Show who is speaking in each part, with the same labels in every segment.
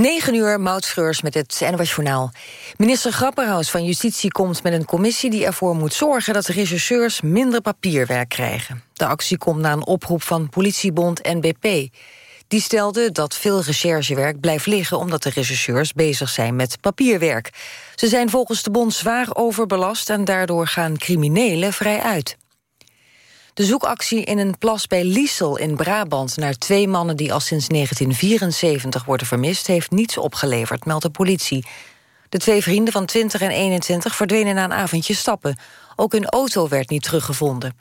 Speaker 1: 9 uur, Maud met het NOS. Minister Grapperhaus van Justitie komt met een commissie... die ervoor moet zorgen dat rechercheurs minder papierwerk krijgen. De actie komt na een oproep van politiebond NBP. Die stelde dat veel recherchewerk blijft liggen... omdat de rechercheurs bezig zijn met papierwerk. Ze zijn volgens de bond zwaar overbelast... en daardoor gaan criminelen vrij uit. De zoekactie in een plas bij Liesel in Brabant... naar twee mannen die al sinds 1974 worden vermist... heeft niets opgeleverd, meldt de politie. De twee vrienden van 20 en 21 verdwenen na een avondje stappen. Ook hun auto werd niet teruggevonden.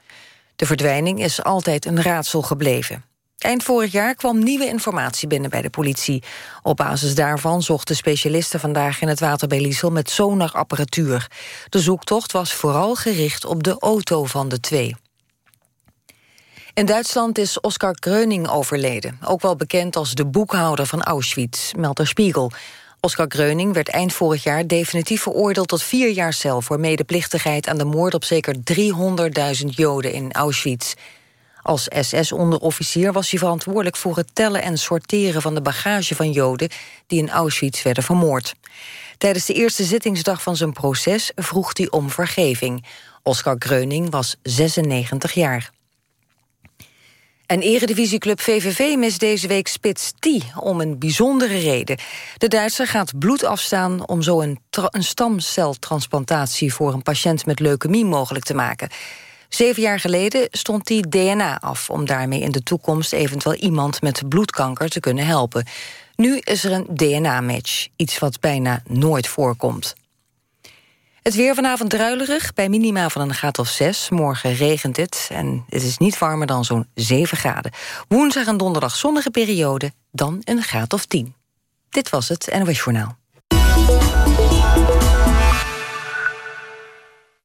Speaker 1: De verdwijning is altijd een raadsel gebleven. Eind vorig jaar kwam nieuwe informatie binnen bij de politie. Op basis daarvan zochten specialisten vandaag in het water bij Liesel met sonarapparatuur. De zoektocht was vooral gericht op de auto van de twee. In Duitsland is Oskar Gröning overleden. Ook wel bekend als de boekhouder van Auschwitz, meldt Spiegel. Oskar Gröning werd eind vorig jaar definitief veroordeeld tot vier jaar cel... voor medeplichtigheid aan de moord op zeker 300.000 Joden in Auschwitz. Als SS-onderofficier was hij verantwoordelijk voor het tellen en sorteren... van de bagage van Joden die in Auschwitz werden vermoord. Tijdens de eerste zittingsdag van zijn proces vroeg hij om vergeving. Oskar Gröning was 96 jaar. En eredivisieclub VVV mist deze week Spits T om een bijzondere reden. De Duitser gaat bloed afstaan om zo een, een stamceltransplantatie... voor een patiënt met leukemie mogelijk te maken. Zeven jaar geleden stond hij DNA af... om daarmee in de toekomst eventueel iemand met bloedkanker te kunnen helpen. Nu is er een DNA-match, iets wat bijna nooit voorkomt. Het weer vanavond druilerig, bij minima van een graad of 6. Morgen regent het en het is niet warmer dan zo'n 7 graden. Woensdag en donderdag zonnige periode, dan een graad of 10. Dit was het NOS Journaal.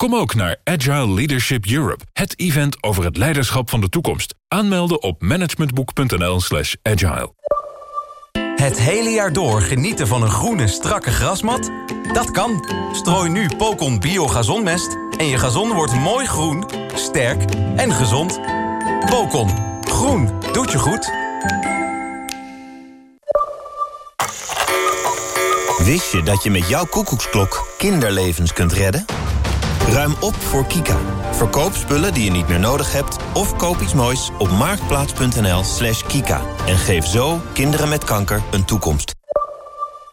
Speaker 2: Kom ook naar Agile Leadership Europe, het event over het leiderschap van de toekomst. Aanmelden op managementboek.nl slash agile.
Speaker 3: Het hele jaar door genieten van een groene, strakke grasmat? Dat kan. Strooi nu Pocon Bio Gazonmest en je gazon wordt mooi groen, sterk en gezond. Pocon. Groen. Doet je goed.
Speaker 4: Wist je dat je met jouw koekoeksklok kinderlevens kunt redden? Ruim op voor Kika. Verkoop spullen die je niet meer nodig hebt... of koop iets moois op marktplaats.nl slash kika. En geef zo kinderen met kanker een toekomst.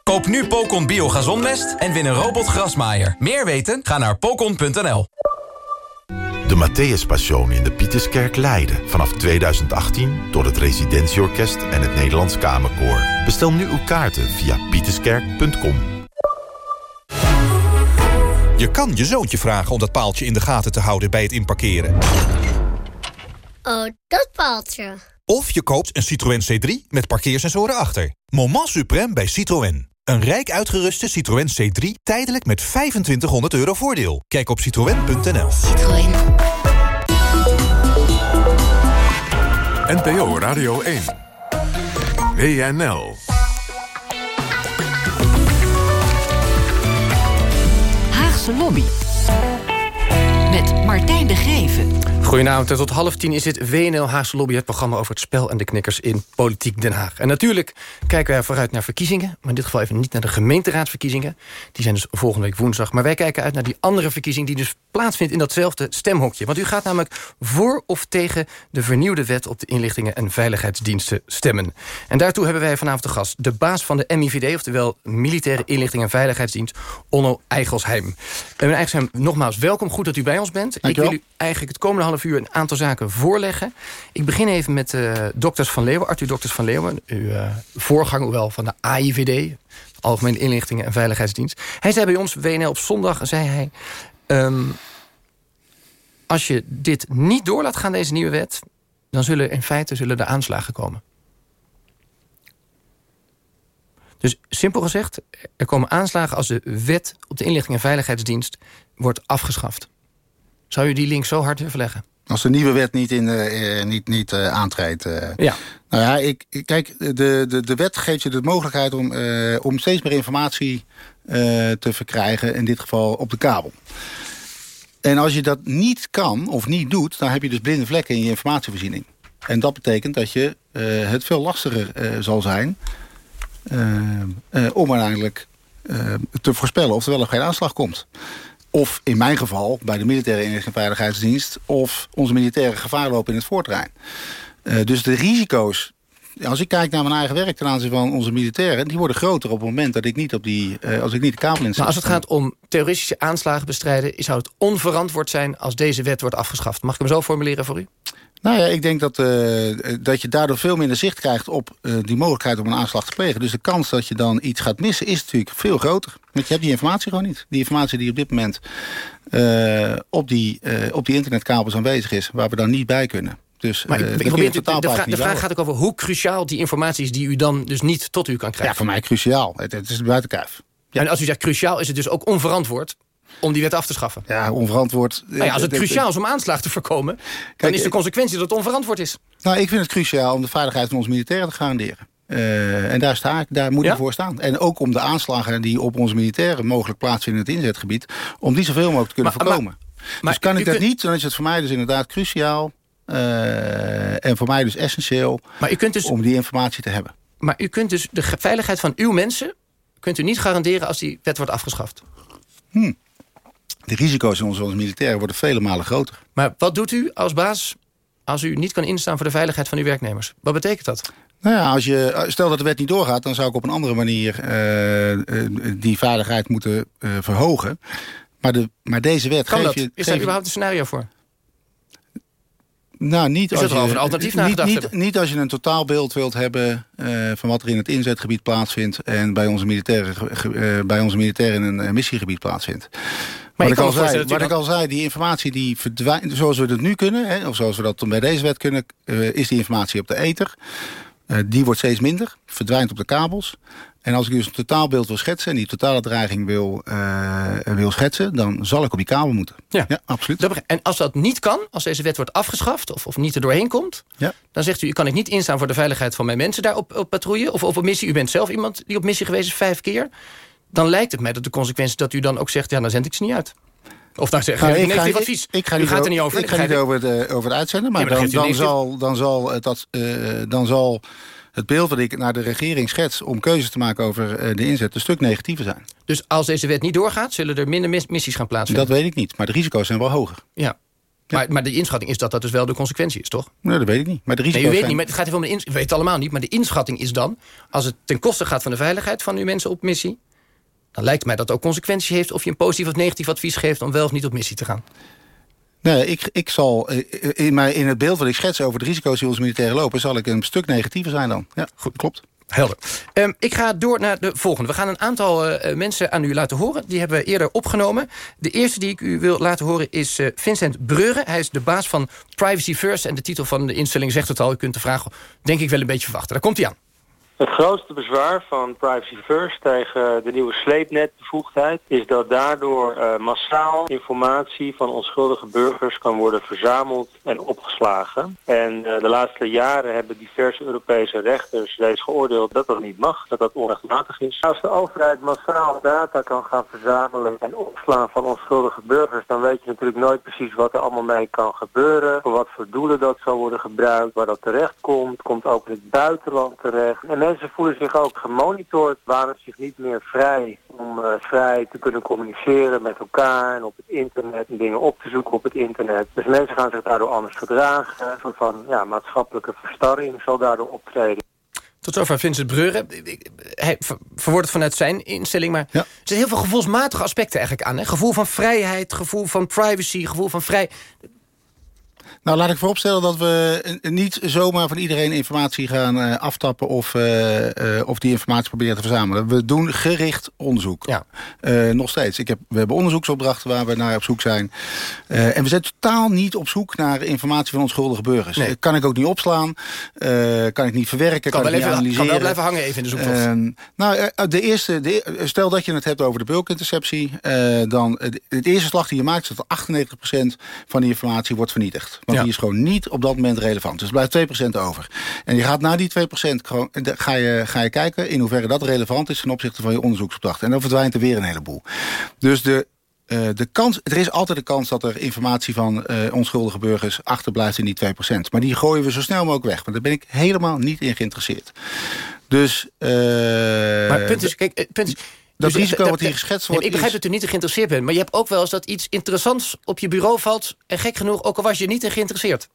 Speaker 3: Koop nu Pocon Bio Gazonmest en win een robotgrasmaaier. Meer weten? Ga naar pocon.nl.
Speaker 5: De Matthäus Passion in de Pieterskerk Leiden. Vanaf 2018 door het Residentieorkest en het Nederlands Kamerkoor. Bestel nu uw kaarten via pieterskerk.com.
Speaker 6: Je kan je zoontje vragen om dat paaltje in de gaten te houden bij het inparkeren.
Speaker 7: Oh, dat paaltje.
Speaker 6: Of je koopt een Citroën C3 met parkeersensoren achter. Moment suprême bij Citroën. Een rijk uitgeruste Citroën C3 tijdelijk met 2500 euro voordeel. Kijk op citroën.nl.
Speaker 7: Citroën.
Speaker 2: NPO Radio 1. WNL.
Speaker 8: Lobby. Met Martijn de Geven.
Speaker 9: Goedenavond, tot half tien is dit WNL Haagse Lobby... het programma over het spel en de knikkers in Politiek Den Haag. En natuurlijk kijken wij vooruit naar verkiezingen... maar in dit geval even niet naar de gemeenteraadsverkiezingen. Die zijn dus volgende week woensdag. Maar wij kijken uit naar die andere verkiezing... die dus plaatsvindt in datzelfde stemhokje. Want u gaat namelijk voor of tegen de vernieuwde wet... op de inlichtingen en veiligheidsdiensten stemmen. En daartoe hebben wij vanavond de gast... de baas van de MIVD, oftewel Militaire Inlichting en Veiligheidsdienst... Onno Eigelsheim. En meneer Eigelsheim, nogmaals welkom. Goed dat u bij ons bent. Ik wil u eigenlijk het komende half half uur een aantal zaken voorleggen. Ik begin even met uh, dokters van Leeuwen, Arthur Dokters van Leeuwen. Uw uh, voorganger wel van de AIVD, Algemene Inlichtingen en Veiligheidsdienst. Hij zei bij ons, WNL op zondag, zei hij... Um, als je dit niet door laat gaan, deze nieuwe wet... dan zullen in feite zullen de aanslagen komen. Dus simpel gezegd, er komen aanslagen als de wet op de inlichting en veiligheidsdienst wordt afgeschaft. Zou u die link zo hard willen leggen?
Speaker 10: Als de nieuwe wet niet, in, uh, niet, niet uh, aantreedt. Uh.
Speaker 9: Ja.
Speaker 10: Nou ja, ik, kijk, de, de, de wet geeft je de mogelijkheid om, om steeds meer informatie te verkrijgen. In dit geval op de kabel. En als je dat niet kan of niet doet, dan heb je dus blinde vlekken in je informatievoorziening. En dat betekent dat je het veel lastiger zal zijn om uiteindelijk te voorspellen of er wel of geen aanslag komt. Of in mijn geval bij de militaire inrichting veiligheidsdienst... of onze militairen gevaar lopen in het voortrein. Uh, dus de risico's als ik kijk naar mijn eigen werk ten aanzien van onze militairen... die worden groter op het moment dat ik niet, op die, uh, als ik niet de kabel in
Speaker 9: Maar als het gaat om terroristische aanslagen bestrijden... zou het onverantwoord zijn als deze wet wordt afgeschaft. Mag ik hem zo formuleren voor u?
Speaker 10: Nou ja, ik denk dat, uh, dat je daardoor veel minder zicht krijgt op uh, die mogelijkheid om een aanslag te plegen. Dus de kans dat je dan iets gaat missen is natuurlijk veel groter. Want je hebt die informatie gewoon niet. Die informatie die op dit moment uh, op, die, op die internetkabels aanwezig is, waar we dan niet bij kunnen. Dus,
Speaker 9: maar ik, ik probeer de, de, vraag, de vraag gaat ook over hoe cruciaal die informatie is... die u dan dus niet tot u kan krijgen.
Speaker 10: Ja, voor mij cruciaal. Het, het is buiten kijf.
Speaker 9: Ja. En als u zegt cruciaal, is het dus ook onverantwoord om die wet af te schaffen.
Speaker 10: Ja, onverantwoord.
Speaker 9: Nou ja, als het cruciaal is om aanslagen te voorkomen... Kijk, dan is de consequentie dat het onverantwoord is.
Speaker 10: Nou, ik vind het cruciaal om de veiligheid van onze militairen te garanderen. Uh, en daar, sta ik, daar moet ik voor staan. En ook om de aanslagen die op onze militairen mogelijk plaatsvinden in het inzetgebied... om die zoveel mogelijk te kunnen maar, voorkomen. Maar, dus kan ik dat niet, dan is het voor mij dus inderdaad cruciaal... Uh, en voor mij dus essentieel
Speaker 9: maar u kunt dus,
Speaker 10: om die informatie te hebben.
Speaker 9: Maar u kunt dus de veiligheid van uw mensen... kunt u niet garanderen als die wet wordt afgeschaft?
Speaker 10: Hmm de risico's in onze, onze militairen worden vele malen groter.
Speaker 9: Maar wat doet u als baas als u niet kan instaan voor de veiligheid van uw werknemers? Wat betekent dat?
Speaker 10: Nou ja, als je, stel dat de wet niet doorgaat... dan zou ik op een andere manier uh, die veiligheid moeten uh, verhogen. Maar, de, maar deze wet...
Speaker 9: Kan
Speaker 10: geef
Speaker 9: dat?
Speaker 10: Je,
Speaker 9: Is daar überhaupt een scenario voor?
Speaker 10: Nou, niet
Speaker 9: is
Speaker 10: als
Speaker 9: een alternatief
Speaker 10: niet, niet, niet, als je een totaalbeeld wilt hebben uh, van wat er in het inzetgebied plaatsvindt... en bij onze militairen, uh, bij onze militairen in een missiegebied plaatsvindt. Maar wat ik, al zei, wat ik al zei, die informatie die verdwijnt... zoals we het nu kunnen, hè, of zoals we dat bij deze wet kunnen... Uh, is die informatie op de ether. Die wordt steeds minder, verdwijnt op de kabels. En als ik dus een totaalbeeld wil schetsen... en die totale dreiging wil, uh, wil schetsen... dan zal ik op die kabel moeten.
Speaker 9: Ja,
Speaker 10: ja absoluut.
Speaker 9: En als dat niet kan, als deze wet wordt afgeschaft... of, of niet er doorheen komt...
Speaker 10: Ja.
Speaker 9: dan zegt u, kan ik niet instaan voor de veiligheid van mijn mensen... daar op, op patrouille of op missie. U bent zelf iemand die op missie geweest is vijf keer dan lijkt het mij dat de consequentie dat u dan ook zegt... ja, dan zend ik ze niet uit. Of daar zeg
Speaker 10: nou,
Speaker 9: ik
Speaker 10: negatief
Speaker 9: ga, advies.
Speaker 10: Ik, ik ga niet
Speaker 9: gaat er niet over.
Speaker 10: Ik ga niet over, de, over het uitzenden. Maar, dan, dan, zal, dan, zal dat, dan zal het beeld dat ik naar de regering schets... om keuzes te maken over uh, de inzet een stuk negatiever zijn.
Speaker 9: Dus als deze wet niet doorgaat... zullen er minder mis missies gaan plaatsvinden?
Speaker 10: Dat weet ik niet. Maar de risico's zijn wel hoger.
Speaker 9: Ja. Ja. Maar, maar, de inschatting is dat dat dus wel de consequentie is, toch?
Speaker 10: Nee, dat weet ik niet. Maar de risico's
Speaker 9: nee, u weet
Speaker 10: zijn...
Speaker 9: niet, maar het gaat even om de ins weet het allemaal niet. Maar de inschatting is dan, als het ten koste gaat van de veiligheid van uw mensen op missie... dan lijkt mij dat ook consequenties heeft of je een positief of negatief advies geeft... om wel of niet op missie te gaan.
Speaker 10: Nee, ik, ik zal in, mijn, in het beeld wat ik schets over de risico's die onze militairen lopen... zal ik een stuk negatiever zijn dan. Ja, goed, klopt.
Speaker 9: Helder. Um, ik ga door naar de volgende. We gaan een aantal uh, mensen aan u laten horen. Die hebben we eerder opgenomen. De eerste die ik u wil laten horen is Vincent Breuren. Hij is de baas van Privacy First. En de titel van de instelling zegt het al. U kunt de vraag denk ik wel een beetje verwachten. Daar komt hij aan.
Speaker 11: Het grootste bezwaar van Privacy First tegen de nieuwe sleepnetbevoegdheid is dat daardoor uh, massaal informatie van onschuldige burgers kan worden verzameld en opgeslagen. En uh, de laatste jaren hebben diverse Europese rechters steeds geoordeeld dat dat niet mag, dat dat onrechtmatig is. Als de overheid massaal data kan gaan verzamelen en opslaan van onschuldige burgers, dan weet je natuurlijk nooit precies wat er allemaal mee kan gebeuren, voor wat voor doelen dat zal worden gebruikt, waar dat terecht komt, komt ook in het buitenland terecht. Mensen voelen zich ook gemonitord, waren zich niet meer vrij om uh, vrij te kunnen communiceren met elkaar en op het internet en dingen op te zoeken op het internet. Dus mensen gaan zich daardoor anders gedragen. Een soort van ja, maatschappelijke verstarring zal daardoor optreden.
Speaker 9: Tot zover Vincent Breuren. Hij verwoordt het vanuit zijn instelling, maar ja. er zitten heel veel gevoelsmatige aspecten eigenlijk aan. Hè? Gevoel van vrijheid, gevoel van privacy, gevoel van vrij...
Speaker 10: Nou, laat ik vooropstellen dat we niet zomaar van iedereen informatie gaan uh, aftappen... Of, uh, of die informatie proberen te verzamelen. We doen gericht onderzoek. Ja. nog steeds. Ik heb, we hebben onderzoeksopdrachten waar we naar op zoek zijn. en we zijn totaal niet op zoek naar informatie van onschuldige burgers. Nee. Kan ik ook niet opslaan. kan ik niet verwerken. Kan, kan ik niet analyseren.
Speaker 9: Kan wel blijven hangen even in de zoektocht. Ehm,
Speaker 10: nou, de eerste, de, stel dat je het hebt over de bulkinterceptie... dan het eerste slag die je maakt... is dat 98% van die informatie wordt vernietigd. Want die is gewoon niet op dat moment relevant. Dus er blijft 2% over. En je gaat na die 2% gewoon, ga, je, ga je kijken in hoeverre dat relevant is... ten opzichte van je onderzoeksopdracht. En dan verdwijnt er weer een heleboel. Dus de, uh, de kans, er is altijd de kans dat er informatie van uh, onschuldige burgers achterblijft in die 2%. Maar die gooien we zo snel mogelijk weg. Want daar ben ik helemaal niet in geïnteresseerd. Dus... Uh,
Speaker 9: maar punt is, kijk, punt is,
Speaker 10: dat dus risico wat hier geschetst wordt...
Speaker 9: ik begrijp dat u niet geïnteresseerd bent. Maar je hebt ook wel eens dat iets interessants op je bureau valt... en gek genoeg, ook al was je niet in geïnteresseerd.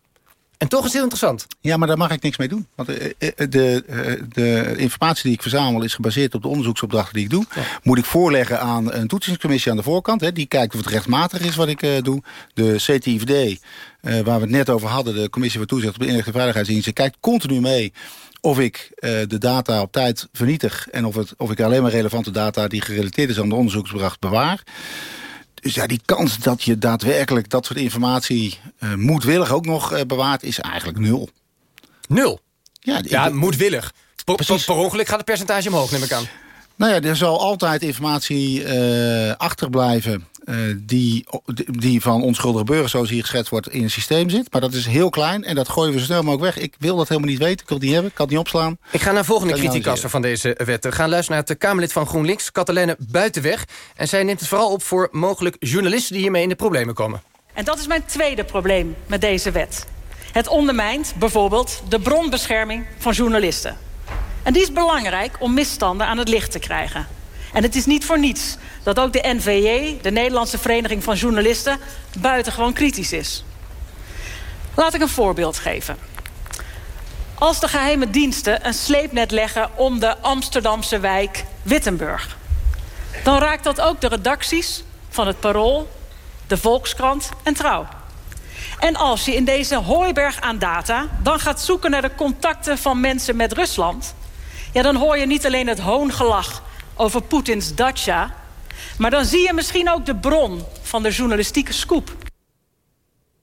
Speaker 9: En toch is het heel interessant.
Speaker 10: Ja, maar daar mag ik niks mee doen. Want eh, eh, de, eh, de informatie die ik verzamel is gebaseerd op de onderzoeksopdrachten die ik doe. Moet ik voorleggen aan een toetsingscommissie aan de voorkant. Hè, die kijkt of het rechtmatig is wat ik doe. De CTIVD, waar we het net over hadden, de Commissie voor Toezicht op de Inrichting Veiligheidsdiensten... kijkt continu mee of ik uh, de data op tijd vernietig... en of, het, of ik alleen maar relevante data die gerelateerd is aan de onderzoeksbracht bewaar. Dus ja, die kans dat je daadwerkelijk dat soort informatie uh, moedwillig ook nog uh, bewaart... is eigenlijk nul.
Speaker 9: Nul? Ja, ja moedwillig. Per, per, per ongeluk gaat het percentage omhoog, neem ik aan.
Speaker 10: Nou ja, er zal altijd informatie achterblijven... Uh, die, die van onschuldige burgers, zoals hier geschetst wordt, in het systeem zit. Maar dat is heel klein en dat gooien we zo snel mogelijk weg. Ik wil dat helemaal niet weten, ik wil het niet hebben, ik kan het niet opslaan.
Speaker 9: Ik ga naar volgende kritiekaster van deze wet. We gaan luisteren naar het Kamerlid van GroenLinks, Katelijne Buitenweg. En zij neemt het vooral op voor mogelijk journalisten die hiermee in de problemen komen.
Speaker 12: En dat is mijn tweede probleem met deze wet. Het ondermijnt bijvoorbeeld de bronbescherming van journalisten. En die is belangrijk om misstanden aan het licht te krijgen. En het is niet voor niets dat ook de NVJ, de Nederlandse Vereniging van Journalisten, buitengewoon kritisch is. Laat ik een voorbeeld geven. Als de geheime diensten een sleepnet leggen om de Amsterdamse wijk Wittenburg... dan raakt dat ook de redacties van het Parool, de Volkskrant en Trouw. En als je in deze hooiberg aan data dan gaat zoeken naar de contacten van mensen met Rusland... Ja, dan hoor je niet alleen het hoongelach over Poetins dacha... maar dan zie je misschien ook de bron van de journalistieke scoop.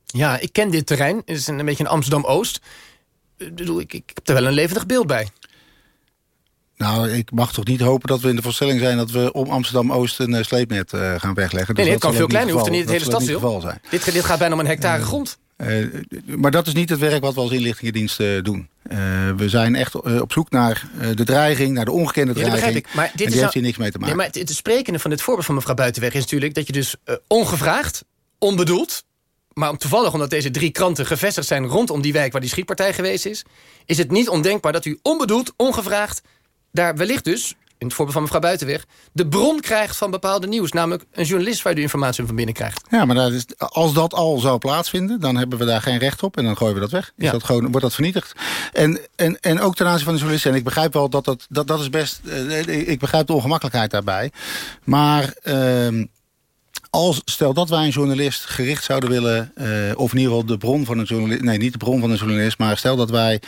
Speaker 9: Ja, ik ken dit terrein. Het is een, beetje een Amsterdam-Oost. Ik, ik, ik heb er wel een levendig beeld bij.
Speaker 10: Nou, ik mag toch niet hopen dat we in de voorstelling zijn... dat we om Amsterdam-Oost een uh, sleepnet uh, gaan wegleggen.
Speaker 9: Nee, nee het kan veel kleiner. Hoeft er niet het hele stadsdeel. Dit, dit gaat bijna om een hectare grond. Uh,
Speaker 10: maar dat is niet het werk wat we als inlichtingendiensten doen. Uh, we zijn echt op zoek naar de dreiging, naar de ongekende dreiging. Ja, ik. Maar dit en die heeft hier niks mee te maken.
Speaker 9: Nee, maar het, het sprekende van dit voorbeeld van mevrouw Buitenweg... is natuurlijk dat je dus ongevraagd, onbedoeld... maar toevallig omdat deze drie kranten gevestigd zijn... rondom die wijk waar die schietpartij geweest is... is het niet ondenkbaar dat u onbedoeld, ongevraagd... daar wellicht dus in het voorbeeld van mevrouw Buitenweg... de bron krijgt van bepaalde nieuws. Namelijk een journalist waar u informatie van binnen krijgt.
Speaker 10: Ja, maar dat is, als dat al zou plaatsvinden... dan hebben we daar geen recht op en dan gooien we dat weg. Is dat gewoon, wordt dat vernietigd. En, en, en ook ten aanzien van de journalist... en ik begrijp wel dat dat, dat, dat is best... Uh, ik begrijp de ongemakkelijkheid daarbij. Maar... Uh, als, stel dat wij een journalist gericht zouden willen... Uh, of in ieder geval de bron van een journalist... nee, niet de bron van een journalist... maar stel dat wij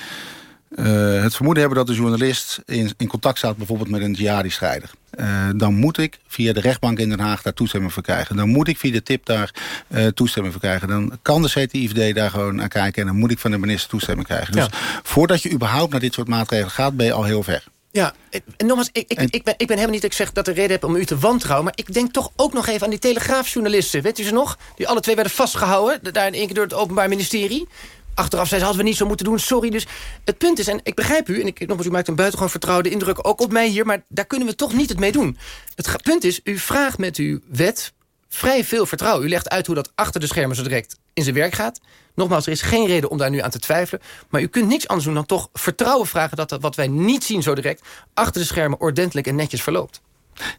Speaker 10: uh, het vermoeden hebben dat de journalist in, in contact staat bijvoorbeeld met een jihadi-strijder. Uh, dan moet ik via de rechtbank in Den Haag daar toestemming voor krijgen. Dan moet ik via de tip daar uh, toestemming voor krijgen. Dan kan de CTIVD daar gewoon naar kijken en dan moet ik van de minister toestemming krijgen. Dus voordat je überhaupt naar dit soort maatregelen gaat, ben je al heel ver.
Speaker 9: Ja, en nogmaals, ik, ik, ik, ben, ik ben helemaal niet dat ik zeg dat de reden heb om u te wantrouwen... maar ik denk toch ook nog even aan die telegraafjournalisten. Weet u ze nog? Die alle twee werden vastgehouden, daar in één keer door het Openbaar Ministerie achteraf zei ze, hadden we niet zo moeten doen, sorry. Dus het punt is, en ik begrijp u... en ik, nogmaals, u maakt een buitengewoon vertrouwde indruk ook op mij hier... maar daar kunnen we toch niet het mee doen. Het punt is, u vraagt met uw wet vrij veel vertrouwen. U legt uit hoe dat achter de schermen zo direct in zijn werk gaat. Nogmaals, er is geen reden om daar nu aan te twijfelen. Maar u kunt niks anders doen dan toch vertrouwen vragen... dat wat wij niet zien zo direct achter de schermen ordentelijk en netjes verloopt.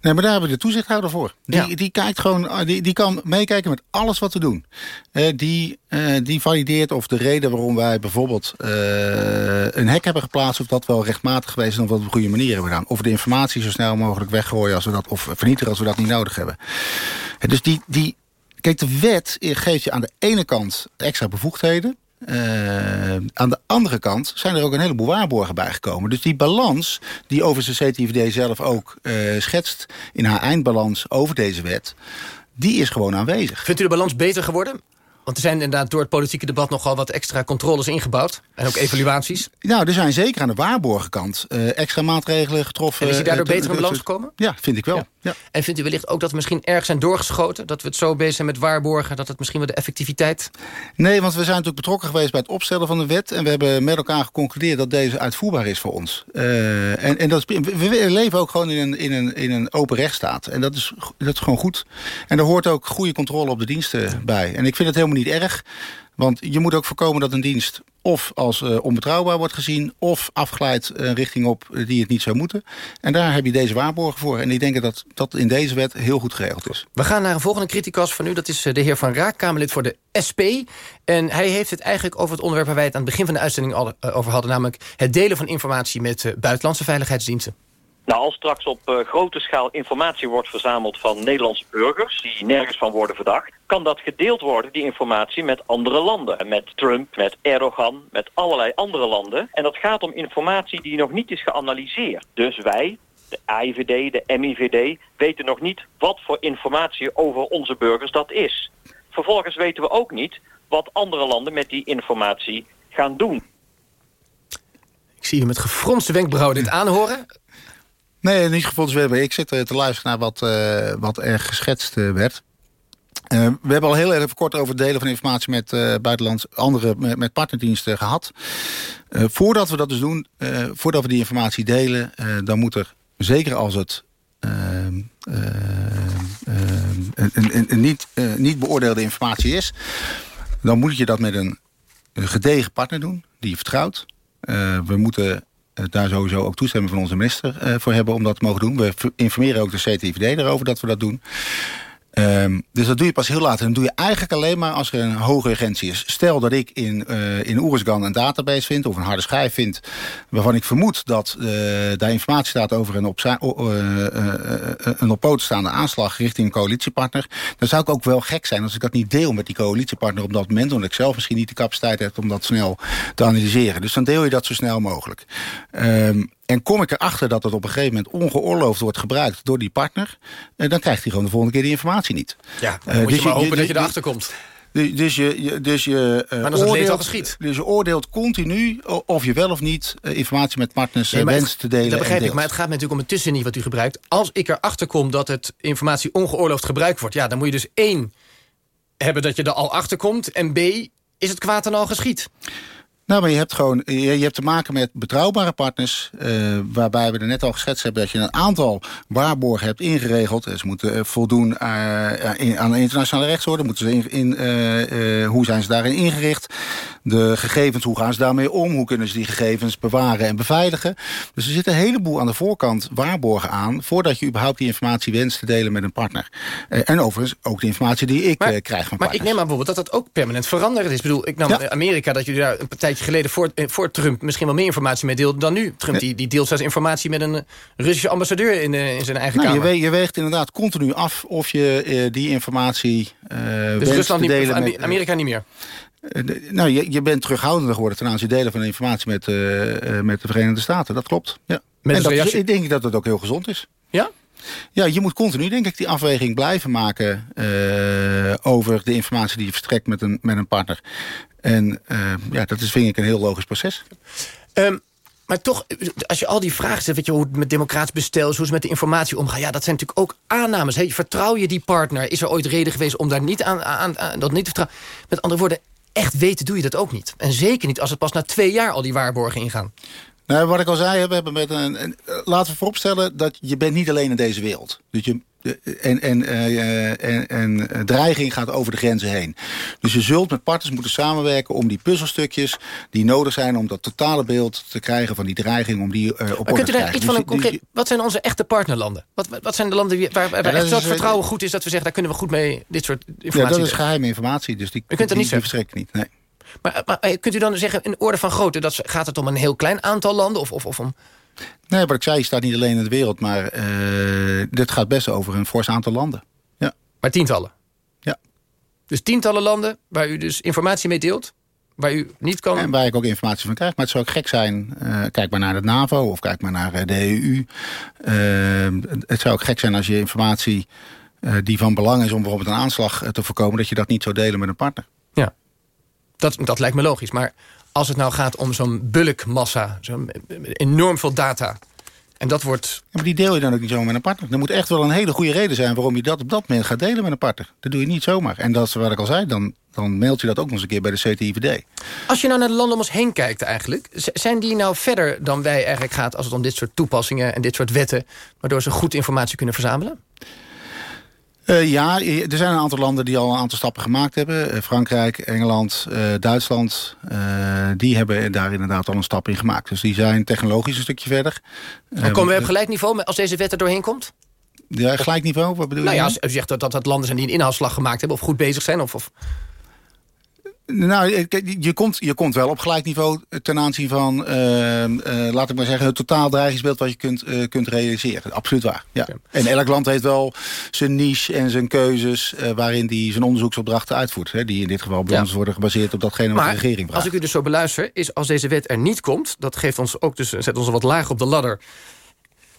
Speaker 10: Nee, maar daar hebben we de toezichthouder voor. Die, die, kijkt gewoon, ah, die, die kan meekijken met alles wat we doen. Uh, die, uh, die valideert of de reden waarom wij bijvoorbeeld uh, een hek hebben geplaatst... of dat wel rechtmatig geweest is of dat op een goede manier hebben gedaan. Of de informatie zo snel mogelijk weggooien als we dat, of vernietigen als we dat niet nodig hebben. dus die, die Kijk, de wet geeft je aan de ene kant extra bevoegdheden. Uh, aan de andere kant zijn er ook een heleboel waarborgen bijgekomen. Dus die balans die over de CTVD zelf ook uh, schetst... in haar eindbalans over deze wet, die is gewoon aanwezig.
Speaker 9: Vindt u de balans beter geworden? Want er zijn inderdaad door het politieke debat nogal wat extra controles ingebouwd. En ook evaluaties.
Speaker 10: Nou, er zijn zeker aan de waarborgenkant uh, extra maatregelen getroffen.
Speaker 9: En is hij daardoor beter in balans gekomen?
Speaker 10: Ja, vind ik wel. Ja.
Speaker 9: En vindt u wellicht ook dat we misschien erg zijn doorgeschoten? Dat we het zo bezig zijn met waarborgen, dat het misschien wel de effectiviteit...
Speaker 10: Nee, want we zijn natuurlijk betrokken geweest bij het opstellen van de wet... en we hebben met elkaar geconcludeerd dat deze uitvoerbaar is voor ons. Uh, en en dat is, we leven ook gewoon in een, in, een, in een open rechtsstaat. En dat is, dat is gewoon goed. En er hoort ook goede controle op de diensten bij. En ik vind het helemaal niet erg... Want je moet ook voorkomen dat een dienst of als uh, onbetrouwbaar wordt gezien... of afglijdt uh, richting op die het niet zou moeten. En daar heb je deze waarborgen voor. En ik denk dat dat in deze wet heel goed geregeld is.
Speaker 9: We gaan naar een volgende criticas van u. Dat is de heer Van Raak, Kamerlid voor de SP. En hij heeft het eigenlijk over het onderwerp... waar wij het aan het begin van de uitzending al over hadden... namelijk het delen van informatie met buitenlandse veiligheidsdiensten.
Speaker 13: Nou, als straks op uh, grote schaal informatie wordt verzameld van Nederlandse burgers... die nergens van worden verdacht... kan dat gedeeld worden, die informatie, met andere landen. Met Trump, met Erdogan, met allerlei andere landen. En dat gaat om informatie die nog niet is geanalyseerd. Dus wij, de AIVD, de MIVD, weten nog niet wat voor informatie over onze burgers dat is. Vervolgens weten we ook niet wat andere landen met die informatie gaan doen.
Speaker 9: Ik zie je met gefronste wenkbrauwen dit aanhoren.
Speaker 10: Nee, niet gevonden hebben. Ik zit te luisteren naar wat, uh, wat er geschetst uh, werd. We hebben al heel erg kort over delen van informatie met uh, buitenlands andere met, partnerdiensten gehad. Voordat we dat dus doen, voordat we die informatie delen, dan moet er zeker als het een, een, een niet, niet beoordeelde informatie is, dan moet je dat met een, gedegen partner doen die je vertrouwt. we moeten daar sowieso ook toestemming van onze minister uh, voor hebben om dat te mogen doen. We informeren ook de CTVD erover dat we dat doen. Um, dus dat doe je pas heel laat. En dat doe je eigenlijk alleen maar als er een hoge urgentie is. Stel dat ik in, uh, in Oerisgan een database vind of een harde schijf vind... waarvan ik vermoed dat uh, daar informatie staat over een op, uh, een op poten staande aanslag richting een coalitiepartner... dan zou ik ook wel gek zijn als ik dat niet deel met die coalitiepartner op dat moment... omdat ik zelf misschien niet de capaciteit heb om dat snel te analyseren. Dus dan deel je dat zo snel mogelijk. Um, en kom ik erachter dat het op een gegeven moment ongeoorloofd wordt gebruikt door die partner... Eh, dan krijgt hij gewoon de volgende keer die informatie niet.
Speaker 9: Ja, dan moet dus je maar hopen je, dat je erachter komt.
Speaker 10: Dus je, dus je,
Speaker 9: uh, maar oordeelt.
Speaker 10: Dus je oordeelt continu of je wel of niet uh, informatie met partners nee, wenst te delen.
Speaker 9: Dat begrijp ik, maar het gaat natuurlijk om het tussenniveau wat u gebruikt. Als ik erachter kom dat het informatie ongeoorloofd gebruikt wordt... ja, dan moet je dus één hebben dat je er al achter komt... en B, is het kwaad dan al geschied?
Speaker 10: Nou, maar je hebt gewoon je, je hebt te maken met betrouwbare partners... Uh, waarbij we er net al geschetst hebben... dat je een aantal waarborgen hebt ingeregeld. Ze moeten uh, voldoen in, aan de internationale rechtsorde. Moeten ze in, in hoe zijn ze daarin ingericht? De gegevens, hoe gaan ze daarmee om? Hoe kunnen ze die gegevens bewaren en beveiligen? Dus er zit een heleboel aan de voorkant waarborgen aan... voordat je überhaupt die informatie wenst te delen met een partner. en overigens ook de informatie die ik
Speaker 9: maar,
Speaker 10: krijg van
Speaker 9: Maar ik neem aan bijvoorbeeld dat dat ook permanent veranderd is. Ik bedoel, ik nam ja. Amerika dat jullie daar een geleden voor, eh, voor Trump misschien wel meer informatie mee deelde dan nu. Trump die, die deelt zelfs informatie met een Russische ambassadeur in, uh, in zijn eigen
Speaker 10: nou,
Speaker 9: kamer.
Speaker 10: Je, weegt, je weegt inderdaad continu af of je die informatie uh,
Speaker 9: Dus Rusland niet, delen met, Amerika niet meer?
Speaker 10: nou, je, je bent terughoudender geworden ten aanzien delen van informatie met, met de Verenigde Staten. Dat klopt. Ja. Met en dat is, ik denk dat het ook heel gezond is.
Speaker 9: Ja?
Speaker 10: Ja, je moet continu denk ik die afweging blijven maken... Uh, over de informatie die je verstrekt met een, met een partner. En uh, ja, dat is vind ik een heel logisch proces.
Speaker 9: Um, maar toch, als je al die vragen stelt... Weet je, hoe het met democratisch bestel hoe ze met de informatie omgaan... ja, dat zijn natuurlijk ook aannames. Vertrouw je die partner? Is er ooit reden geweest om daar niet aan, aan, aan dat niet te vertrouwen? Met andere woorden, echt weten doe je dat ook niet. En zeker niet als het pas na twee jaar al die waarborgen ingaan.
Speaker 10: Nou, wat ik al zei, we hebben met een, een, laten we vooropstellen dat je bent niet alleen in deze wereld. Dus je, en, en, uh, en, en dreiging gaat over de grenzen heen. Dus je zult met partners moeten samenwerken om die puzzelstukjes... die nodig zijn om dat totale beeld te krijgen van die dreiging... om die uh, op orde te krijgen.
Speaker 9: Iets van een concreet, wat zijn onze echte partnerlanden? Wat, wat zijn de landen die, waar, waar ja, echt soort vertrouwen goed is... dat we zeggen, daar kunnen we goed mee dit soort informatie...
Speaker 10: Ja, dat is geheime informatie, dus die,
Speaker 9: u kunt niet
Speaker 10: die verstrekken niet, nee.
Speaker 9: Maar, maar, kunt u dan zeggen, in orde van grootte... Dat, gaat het om een heel klein aantal landen? Of, of, of om...
Speaker 10: Nee, wat ik zei, je staat niet alleen in de wereld... maar uh, dit gaat best over een fors aantal landen. Ja.
Speaker 9: Maar tientallen?
Speaker 10: Ja.
Speaker 9: Dus tientallen landen waar u dus informatie mee deelt waar u niet kan...
Speaker 10: En waar ik ook informatie van krijg. Maar het zou ook gek zijn, uh, kijk maar naar de NAVO of kijk maar naar de EU. Uh, het zou ook gek zijn als je informatie die van belang is... om bijvoorbeeld een aanslag te voorkomen... dat je dat niet zou delen met een partner.
Speaker 9: Dat, dat lijkt me logisch. Maar als het nou gaat om zo'n bulkmassa, zo'n enorm veel data... En dat wordt...
Speaker 10: Ja, maar die deel je dan ook niet zomaar met een partner. Er moet echt wel een hele goede reden zijn... waarom je dat op dat moment gaat delen met een partner. Dat doe je niet zomaar. En dat is wat ik al zei, dan, dan mailt je dat ook nog eens een keer bij de CTIVD.
Speaker 9: Als je nou naar de landen om ons heen kijkt eigenlijk... zijn die nou verder dan wij eigenlijk gaat... als het om dit soort toepassingen en dit soort wetten... waardoor ze goed informatie kunnen verzamelen?
Speaker 10: Uh, ja, er zijn een aantal landen die al een aantal stappen gemaakt hebben. Uh, Frankrijk, Engeland, uh, Duitsland. die hebben daar inderdaad al een stap in gemaakt. Dus die zijn technologisch een stukje verder.
Speaker 9: En komen we op gelijk niveau als deze wet er doorheen komt?
Speaker 10: Ja, gelijk niveau, wat bedoel
Speaker 9: nou
Speaker 10: je?
Speaker 9: Nou ja, als u zegt dat, dat dat landen zijn die een inhaalslag gemaakt hebben... of goed bezig zijn, of... of...
Speaker 10: Nou, je komt, je komt wel op gelijk niveau ten aanzien van, uh, uh, laat ik maar zeggen, het totaal dreigingsbeeld wat je kunt, uh, kunt realiseren. Absoluut waar. Ja. En elk land heeft wel zijn niche en zijn keuzes waarin die zijn onderzoeksopdrachten uitvoert. Hè, die in dit geval bij ons worden gebaseerd op datgene wat de regering vraagt.
Speaker 9: als ik u dus zo beluister, is als deze wet er niet komt, dat geeft ons ook dus, zet ons wat lager op de ladder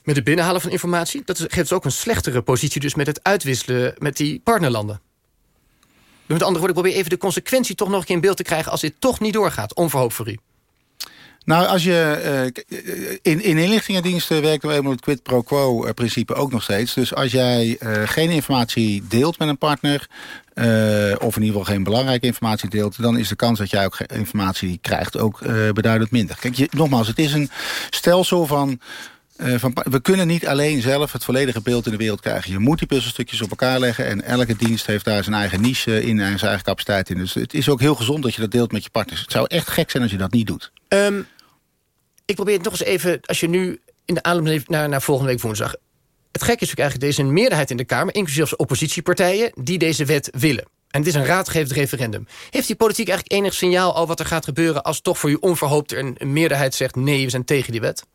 Speaker 9: met het binnenhalen van informatie. Dat geeft ons ook een slechtere positie dus met het uitwisselen met die partnerlanden. Met andere woorden, ik probeer even de consequentie toch nog een keer in beeld te krijgen... als dit toch niet doorgaat, onverhoopt voor u.
Speaker 10: Nou, als je uh, in, in inlichtingendiensten werken we eenmaal het quid pro quo eh, principe ook nog steeds. Dus als jij uh, geen informatie deelt met een partner, of in ieder geval geen belangrijke informatie deelt, dan is de kans dat jij ook informatie krijgt ook beduidend minder. Kijk, je, nogmaals, het is een stelsel van van, we kunnen niet alleen zelf het volledige beeld in de wereld krijgen. Je moet die puzzelstukjes op elkaar leggen. En elke dienst heeft daar zijn eigen niche in en zijn eigen capaciteit in. Dus het is ook heel gezond dat je dat deelt met je partners. Het zou echt gek zijn als je dat niet doet.
Speaker 9: Um, ik probeer het nog eens even, als je nu in de aanloop naar, naar volgende week woensdag... Het gekke is natuurlijk eigenlijk, er is een meerderheid in de Kamer... inclusief oppositiepartijen, die deze wet willen. En het is een raadgevend referendum. Heeft die politiek eigenlijk enig signaal al wat er gaat gebeuren... als toch voor u onverhoopt een, een meerderheid zegt... nee, we zijn tegen die wet?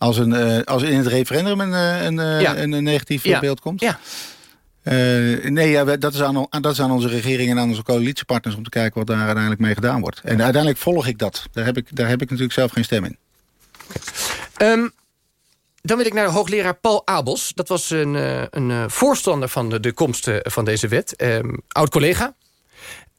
Speaker 10: Als, een, uh, als in het referendum een, eh, een, ja. een, een negatief ja. beeld komt?
Speaker 9: Ja.
Speaker 10: Uh, nee, ja, dat, is aan, dat is aan onze regering en aan onze coalitiepartners... om te kijken wat daar uiteindelijk mee gedaan wordt. En uiteindelijk volg ik dat. Daar heb ik, daar heb ik natuurlijk zelf geen stem in.
Speaker 9: Um, dan wil ik naar hoogleraar Paul Abels. Dat was een, een voorstander van de, de komst van deze wet. Um, Oud-collega,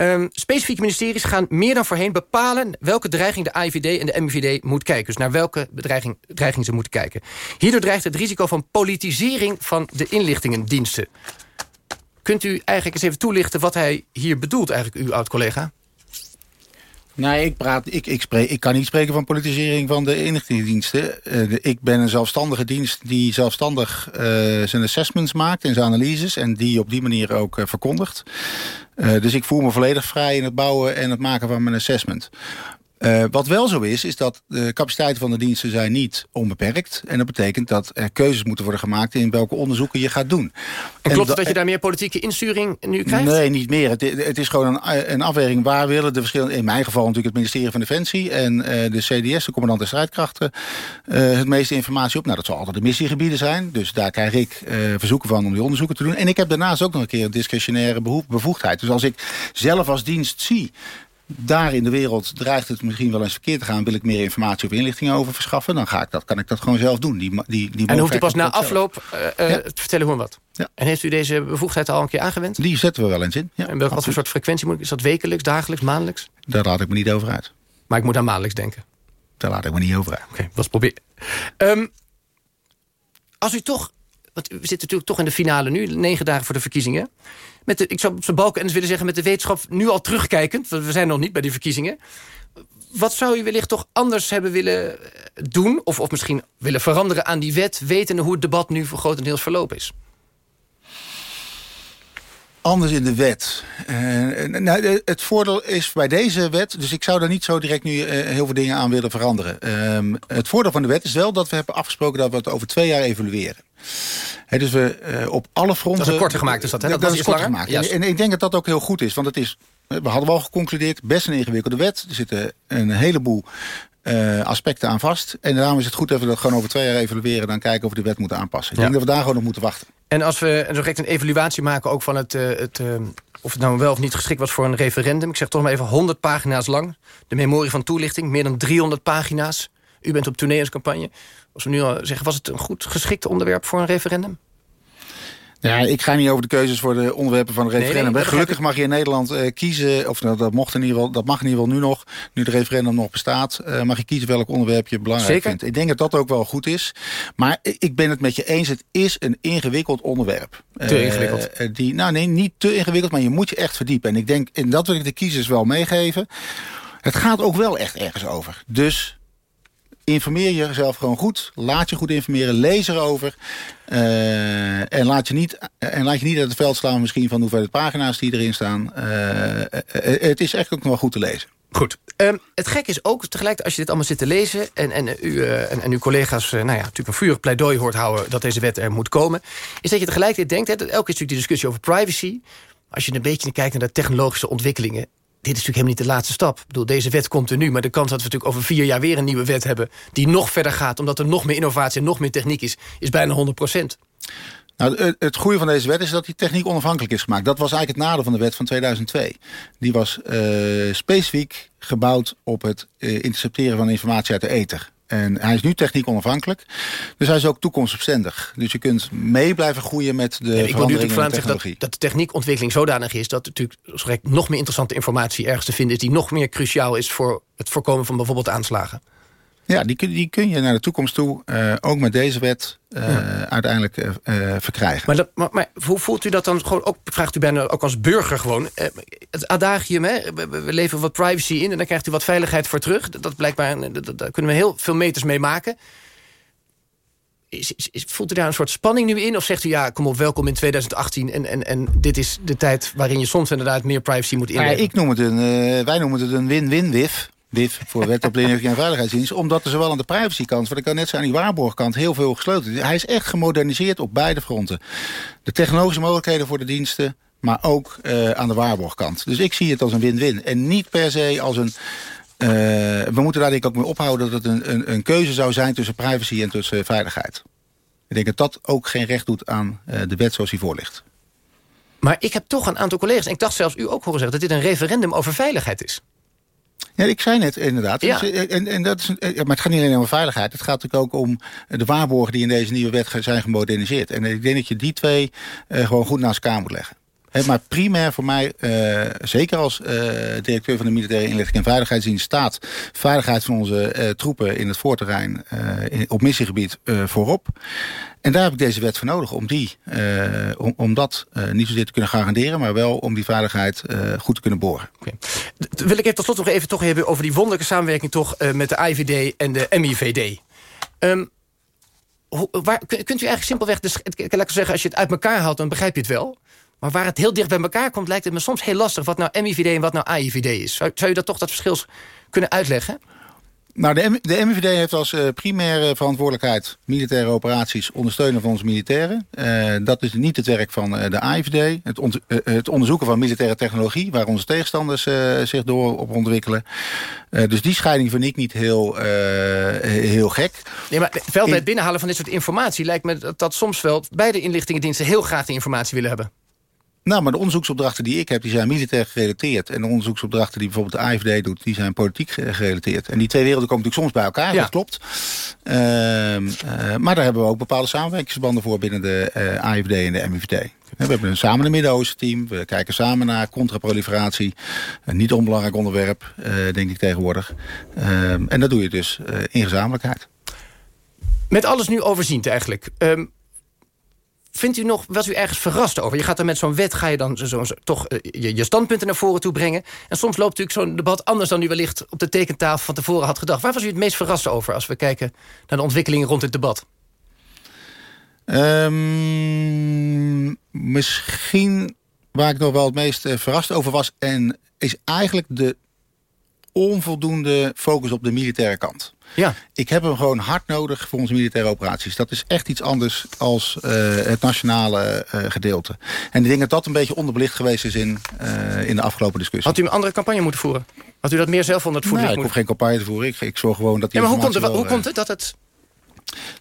Speaker 9: Um, specifieke ministeries gaan meer dan voorheen bepalen... welke dreiging de AIVD en de MIVD moet kijken. Dus naar welke bedreiging, dreiging ze moeten kijken. Hierdoor dreigt het risico van politisering van de inlichtingendiensten. Kunt u eigenlijk eens even toelichten wat hij hier bedoelt, eigenlijk uw oud-collega?
Speaker 10: Nee, ik, praat, ik, ik, spreek, ik kan niet spreken van politisering van de inlichtingendiensten. Uh, ik ben een zelfstandige dienst die zelfstandig uh, zijn assessments maakt en zijn analyses... en die op die manier ook uh, verkondigt. dus ik voel me volledig vrij in het bouwen en het maken van mijn assessment. Uh, wat wel zo is, is dat de capaciteiten van de diensten zijn niet onbeperkt. En dat betekent dat er keuzes moeten worden gemaakt... in welke onderzoeken je gaat doen.
Speaker 9: En klopt het dat je daar meer politieke insturing nu krijgt?
Speaker 10: Nee, niet meer. Het, het is gewoon een, een, afweging. Waar willen de verschillende... in mijn geval natuurlijk het ministerie van Defensie... en uh, de CDS, de commandant der strijdkrachten... Uh, het meeste informatie op. Nou, dat zal altijd de missiegebieden zijn. Dus daar krijg ik verzoeken van om die onderzoeken te doen. En ik heb daarnaast ook nog een keer een discretionaire bevoegdheid. Dus als ik zelf als dienst zie daar in de wereld dreigt het misschien wel eens verkeerd te gaan... wil ik meer informatie of inlichtingen over verschaffen... dan ga ik dat, kan ik dat gewoon zelf doen. Die, die, die
Speaker 9: en hoeft u pas na afloop uh, ja. te vertellen hoe en wat? Ja. En heeft u deze bevoegdheid al een keer aangewend?
Speaker 10: Die zetten we wel eens in.
Speaker 9: Ja, en welke, wat voor soort frequentie moet ik? Is dat wekelijks, dagelijks, maandelijks?
Speaker 10: Daar laat ik me niet over uit.
Speaker 9: Maar ik moet aan maandelijks denken?
Speaker 10: Daar laat ik me niet over uit.
Speaker 9: Oké, okay, was probeer. Um, als u toch... Want we zitten natuurlijk toch in de finale nu, negen dagen voor de verkiezingen met de, ik zou op zijn balken willen zeggen... met de wetenschap nu al terugkijkend... want we zijn nog niet bij die verkiezingen... wat zou u wellicht toch anders hebben willen doen... of, of misschien willen veranderen aan die wet... wetende hoe het debat nu voor grotendeels verlopen is?
Speaker 10: Anders in de wet. Uh, nou, het voordeel is bij deze wet... dus ik zou daar niet zo direct nu heel veel dingen aan willen veranderen. Uh, het voordeel van de wet is wel dat we hebben afgesproken... dat we het over twee jaar evalueren. He, dus we uh, op alle fronten...
Speaker 9: Dat is korter gemaakt, is dat? Hè? Dat,
Speaker 10: dat is korter gemaakt. En, en, ik denk dat dat ook heel goed is. Want het is, we hadden wel geconcludeerd, best een ingewikkelde wet. Er zitten een heleboel uh, aspecten aan vast. En daarom is het goed dat we dat gewoon over twee jaar evalueren... dan kijken of we de wet moeten aanpassen. Ik ja. denk dat we daar gewoon op moeten wachten.
Speaker 9: En als we zo direct een evaluatie maken ook van het, uh, het uh, of het nou wel of niet geschikt was voor een referendum. Ik zeg toch maar even 100 pagina's lang. De memorie van toelichting, meer dan 300 pagina's. U bent op. Als we nu al zeggen, was het een goed geschikt onderwerp voor een referendum?
Speaker 10: Ja, ik ga niet over de keuzes voor de onderwerpen van het referendum. Gelukkig mag je in Nederland uh, kiezen, of nou, dat, mocht in ieder geval, dat mag in ieder geval nu nog, nu het referendum nog bestaat, uh, mag je kiezen welk onderwerp je belangrijk
Speaker 9: Zeker?
Speaker 10: vindt. Ik denk dat dat ook wel goed is. Maar ik ben het met je eens, het is een ingewikkeld onderwerp.
Speaker 9: Te uh, ingewikkeld?
Speaker 10: die, nou nee, niet te ingewikkeld, maar je moet je echt verdiepen. En ik denk, en dat wil ik de kiezers wel meegeven, het gaat ook wel echt ergens over. Dus informeer jezelf gewoon goed. Laat je goed informeren. Lees erover. Uh, en, laat je niet, en laat je niet uit het veld slaan misschien van hoeveel pagina's die erin staan. Uh, het is echt ook nog wel goed te lezen.
Speaker 9: Goed. Um, het gek is ook tegelijk als je dit allemaal zit te lezen... en, en, u, en, en uw collega's nou ja, natuurlijk een vurig pleidooi hoort houden... dat deze wet er moet komen... is dat je tegelijkertijd denkt... Hè, dat elke keer natuurlijk die discussie over privacy... als je een beetje kijkt naar de technologische ontwikkelingen dit is natuurlijk helemaal niet de laatste stap. Ik bedoel, deze wet komt er nu, maar de kans dat we natuurlijk over vier jaar weer een nieuwe wet hebben... die nog verder gaat, omdat er nog meer innovatie en nog meer techniek is... is bijna 100 procent.
Speaker 10: Nou, het goede van deze wet is dat die techniek onafhankelijk is gemaakt. Dat was eigenlijk het nadeel van de wet van 2002. Die was uh, specifiek gebouwd op het uh, intercepteren van informatie uit de ether. En hij is nu techniek onafhankelijk. Dus hij is ook toekomstbestendig. Dus je kunt mee blijven groeien met de ja, ik wil nu de technologie.
Speaker 9: Dat, dat de techniekontwikkeling zodanig is... dat natuurlijk nog meer interessante informatie ergens te vinden is... die nog meer cruciaal is voor het voorkomen van bijvoorbeeld aanslagen.
Speaker 10: Ja, die kun, die kun je naar de toekomst toe, uh, ook met deze wet, uh, ja. uiteindelijk uh, verkrijgen.
Speaker 9: Maar, dat, maar, maar, hoe voelt u dat dan gewoon, ook, vraagt u bijna ook als burger gewoon... het adagium, hè, we, leveren wat privacy in en dan krijgt u wat veiligheid voor terug. Dat, dat blijkbaar, dat, daar kunnen we heel veel meters mee maken. Is, is, is, voelt u daar een soort spanning nu in? Of zegt u, ja, kom op, welkom in 2018... en, en, en dit is de tijd waarin je soms inderdaad meer privacy moet inleveren?
Speaker 10: Ja, ik noem het een, wij noemen het een win-win-wif. WIF voor Wet op en Veiligheidsdienst. Omdat er zowel aan de privacykant, wat ik kan net zeggen, aan die waarborgkant heel veel gesloten is. Hij is echt gemoderniseerd op beide fronten. De technologische mogelijkheden voor de diensten, maar ook uh, aan de waarborgkant. Dus ik zie het als een win-win. En niet per se als een... Uh, we moeten daar denk ik ook mee ophouden dat het een, een, een keuze zou zijn tussen privacy en tussen veiligheid. Ik denk dat dat ook geen recht doet aan de wet zoals die voor ligt.
Speaker 9: Maar ik heb toch een aantal collega's, en ik dacht zelfs u ook horen zeggen... dat dit een referendum over veiligheid is.
Speaker 10: Ja, ik zei net inderdaad. Ja. En, en dat is, maar het gaat niet alleen om veiligheid. Het gaat natuurlijk ook om de waarborgen die in deze nieuwe wet zijn gemoderniseerd. En ik denk dat je die twee uh, gewoon goed naast elkaar moet leggen. Maar primair voor mij, uh, zeker als uh, directeur van de Militaire Inlichting en Veiligheidsdienst... staat veiligheid van onze uh, troepen in het voorterrein in, op missiegebied voorop. En daar heb ik deze wet voor nodig om, die, om, om dat niet zozeer te kunnen garanderen... maar wel om die veiligheid goed te kunnen boren.
Speaker 9: Wil ik even tot slot nog even toch hebben over die wonderlijke samenwerking... toch met de IVD en de MIVD. Um, hoe, waar, kunt u eigenlijk simpelweg, dus, laat ik zeggen, als je het uit elkaar haalt... dan begrijp je het wel... Maar waar het heel dicht bij elkaar komt, lijkt het me soms heel lastig... wat nou MIVD en wat nou AIVD is. Zou, zou je dat toch dat verschil kunnen uitleggen?
Speaker 10: Nou, de, M de MIVD heeft als uh, primaire verantwoordelijkheid... militaire operaties ondersteunen van onze militairen. Uh, dat is niet het werk van uh, de AIVD. Het, on het, onderzoeken van militaire technologie... waar onze tegenstanders zich door op ontwikkelen. dus die scheiding vind ik niet heel, heel gek.
Speaker 9: Nee, maar wel bij het binnenhalen van dit soort informatie... lijkt me dat, dat soms wel beide inlichtingendiensten... heel graag die informatie willen hebben.
Speaker 10: Nou, maar de onderzoeksopdrachten die ik heb, die zijn militair gerelateerd. En de onderzoeksopdrachten die bijvoorbeeld de AFD doet, die zijn politiek gerelateerd. En die twee werelden komen natuurlijk soms bij elkaar, ja. dat klopt. Uh, uh, maar daar hebben we ook bepaalde samenwerkingsverbanden voor binnen de uh, AFD en de MIVD. We hebben een samen een Midden-Oosten team. We kijken samen naar contraproliferatie. Een niet onbelangrijk onderwerp, denk ik tegenwoordig. Ehm, en dat doe je dus in gezamenlijkheid.
Speaker 9: Met alles nu overziend eigenlijk. Um, Vindt u nog, was u ergens verrast over? Je gaat er met zo'n wet, ga je dan zo, toch uh, je, je, standpunten naar voren toe brengen. En soms loopt natuurlijk zo'n debat anders dan u wellicht op de tekentafel van tevoren had gedacht. Waar was u het meest verrast over als we kijken naar de ontwikkelingen rond dit debat?
Speaker 10: Um, misschien waar ik nog wel het meest uh, verrast over was... en is eigenlijk de onvoldoende focus op de militaire kant.
Speaker 9: Ja.
Speaker 10: Ik heb hem gewoon hard nodig voor onze militaire operaties. Dat is echt iets anders als uh, het nationale uh, gedeelte. En ik denk dat dat een beetje onderbelicht geweest is in, uh, in de afgelopen discussie.
Speaker 9: Had u een andere campagne moeten voeren? Had u dat meer zelf onder het voetlicht
Speaker 10: nou, ik hoef geen campagne te voeren. Ik, ik zorg gewoon dat die
Speaker 9: ja, maar hoe komt,
Speaker 10: het,
Speaker 9: hoe komt het dat het...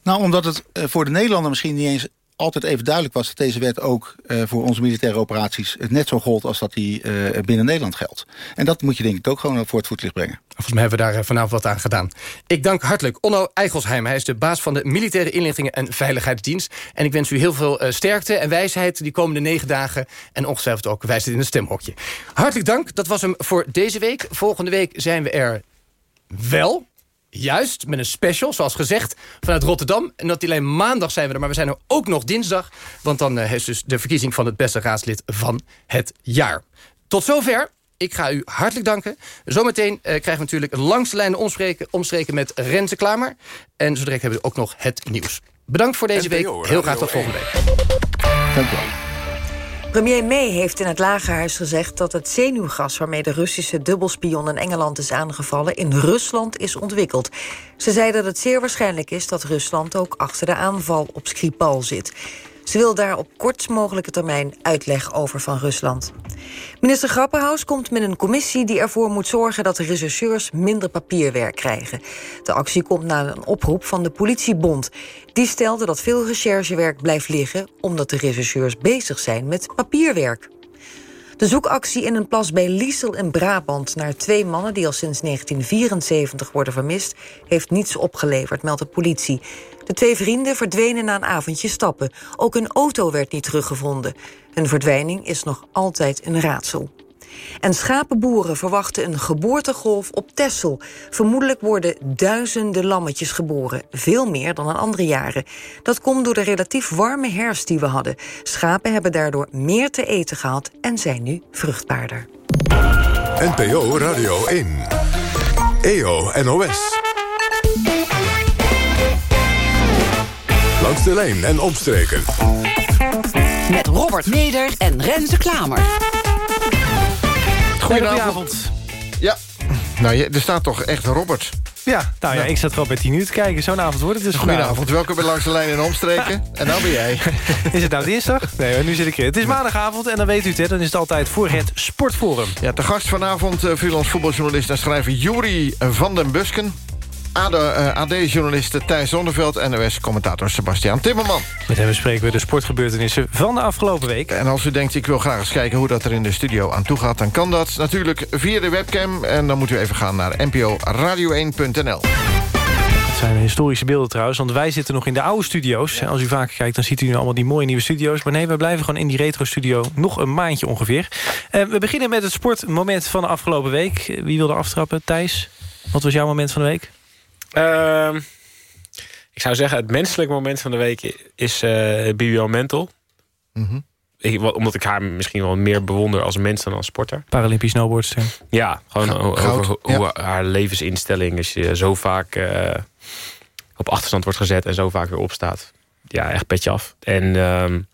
Speaker 10: Nou, omdat het voor de Nederlander misschien niet eens altijd even duidelijk was... dat deze wet ook uh, voor onze militaire operaties net zo gold... als dat die uh, binnen Nederland geldt. En dat moet je denk ik ook gewoon voor het voetlicht brengen.
Speaker 9: Volgens mij hebben we daar vanavond wat aan gedaan. Ik dank hartelijk Onno Eichelsheim. Hij is de baas van de Militaire Inlichtingen en Veiligheidsdienst. En ik wens u heel veel sterkte en wijsheid die komende negen dagen. En ongetwijfeld ook wijsheid in het stemhokje. Hartelijk dank. Dat was hem voor deze week. Volgende week zijn we er wel. Juist, met een special, zoals gezegd, vanuit Rotterdam. En dat alleen maandag zijn we er, maar we zijn er ook nog dinsdag. Want dan uh, is dus de verkiezing van het beste raadslid van het jaar. Tot zover. Ik ga u hartelijk danken. Zometeen uh, krijgen we natuurlijk langs de lijnen omspreken, omstreken met Renze Klamer. En zo direct hebben we ook nog het nieuws. Bedankt voor deze week. Heel graag tot volgende week.
Speaker 10: Dank u wel.
Speaker 1: Premier May heeft in het Lagerhuis gezegd dat het zenuwgas... waarmee de Russische dubbelspion in Engeland is aangevallen... in Rusland is ontwikkeld. Ze zei dat het zeer waarschijnlijk is dat Rusland ook achter de aanval op Skripal zit. Ze wil daar op kortst mogelijke termijn uitleg over van Rusland. Minister Grapperhaus komt met een commissie die ervoor moet zorgen dat de rechercheurs minder papierwerk krijgen. De actie komt na een oproep van de politiebond. Die stelde dat veel recherchewerk blijft liggen omdat de rechercheurs bezig zijn met papierwerk. De zoekactie in een plas bij Liesel in Brabant... naar twee mannen die al sinds 1974 worden vermist... heeft niets opgeleverd, meldt de politie. De twee vrienden verdwenen na een avondje stappen. Ook een auto werd niet teruggevonden. Hun verdwijning is nog altijd een raadsel. En schapenboeren verwachten een geboortegolf op Texel. Vermoedelijk worden duizenden lammetjes geboren. Veel meer dan in andere jaren. Dat komt door de relatief warme herfst die we hadden. Schapen hebben daardoor meer te eten gehad en zijn nu vruchtbaarder.
Speaker 14: NPO Radio 1. EO NOS. Langs de lijn en omstreken.
Speaker 8: Met Robert Neder en Renze Klamer.
Speaker 15: Goedenavond. Ja, nou, je, er staat toch echt Robert.
Speaker 16: Ja, nou ja, ik zat gewoon bij 10 uur te kijken. Zo'n avond wordt het dus
Speaker 15: Goedenavond, welkom bij Langs de Lijn en Omstreken. en nou ben jij.
Speaker 16: is het nou dinsdag? Nee, nu zit ik er. Het is maandagavond en dan weet u het, hè, dan is het altijd voor het Sportforum.
Speaker 15: Ja, de gast vanavond, uh, freelance voetbaljournalist en schrijver Juri van den Busken. AD-journalist uh, Thijs Zonneveld... NOS-commentator Sebastiaan Timmerman.
Speaker 16: Met hem bespreken we de sportgebeurtenissen van de afgelopen week.
Speaker 15: En als u denkt, ik wil graag eens kijken hoe dat er in de studio aan toe gaat... dan kan dat natuurlijk via de webcam. En dan moet u even gaan naar nporadio1.nl.
Speaker 16: Het zijn historische beelden trouwens, want wij zitten nog in de oude studio's. Als u vaker kijkt, dan ziet u nu allemaal die mooie nieuwe studio's. Maar nee, we blijven gewoon in die retro-studio nog een maandje ongeveer. Uh, we beginnen met het sportmoment van de afgelopen week. Wie wilde aftrappen? Thijs, wat was jouw moment van de week?
Speaker 17: Uh, ik zou zeggen, het menselijk moment van de week is uh, Bibian Mentel.
Speaker 15: Mm
Speaker 17: ik, omdat ik haar misschien wel meer bewonder als mens dan als sporter.
Speaker 16: Paralympisch snowboardster.
Speaker 17: Ja, gewoon over hoe haar levensinstelling... als je zo vaak uh, op achterstand wordt gezet en zo vaak weer opstaat. Ja, echt petje af. En um,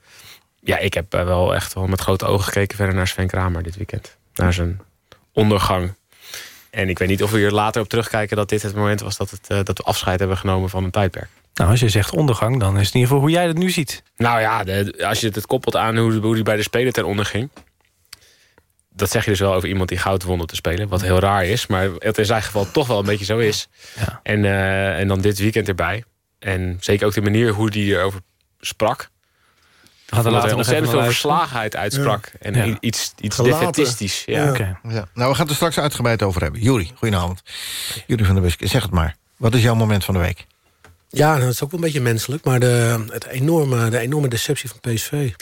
Speaker 17: ja, ik heb wel echt wel met grote ogen gekeken... verder naar Sven Kramer dit weekend. Naar zijn ondergang. En ik weet niet of we hier later op terugkijken... dat dit het moment was dat, het, uh, dat we afscheid hebben genomen van een tijdperk.
Speaker 16: Nou, als je zegt ondergang, dan is het in ieder geval hoe jij het nu ziet.
Speaker 17: Nou ja, de, als je het koppelt aan hoe, hoe die bij de Spelen ten onder ging... dat zeg je dus wel over iemand die goud won op te spelen. Wat heel raar is, maar het in zijn geval toch wel een beetje zo is.
Speaker 16: Ja.
Speaker 17: En, uh, en dan dit weekend erbij. En zeker ook de manier hoe die erover sprak...
Speaker 16: Gaat er later
Speaker 17: ontzettend veel verslagenheid uitsprak. Ja. En ja. iets, iets defetistisch. Ja.
Speaker 15: Ja. Okay. ja. Nou, we gaan het er straks uitgebreid over hebben. Juri, goedenavond. Juri van der Busk, zeg het maar. Wat is jouw moment van de week?
Speaker 18: Ja, nou, dat is ook wel een beetje menselijk. Maar de, het enorme, de enorme deceptie van PSV.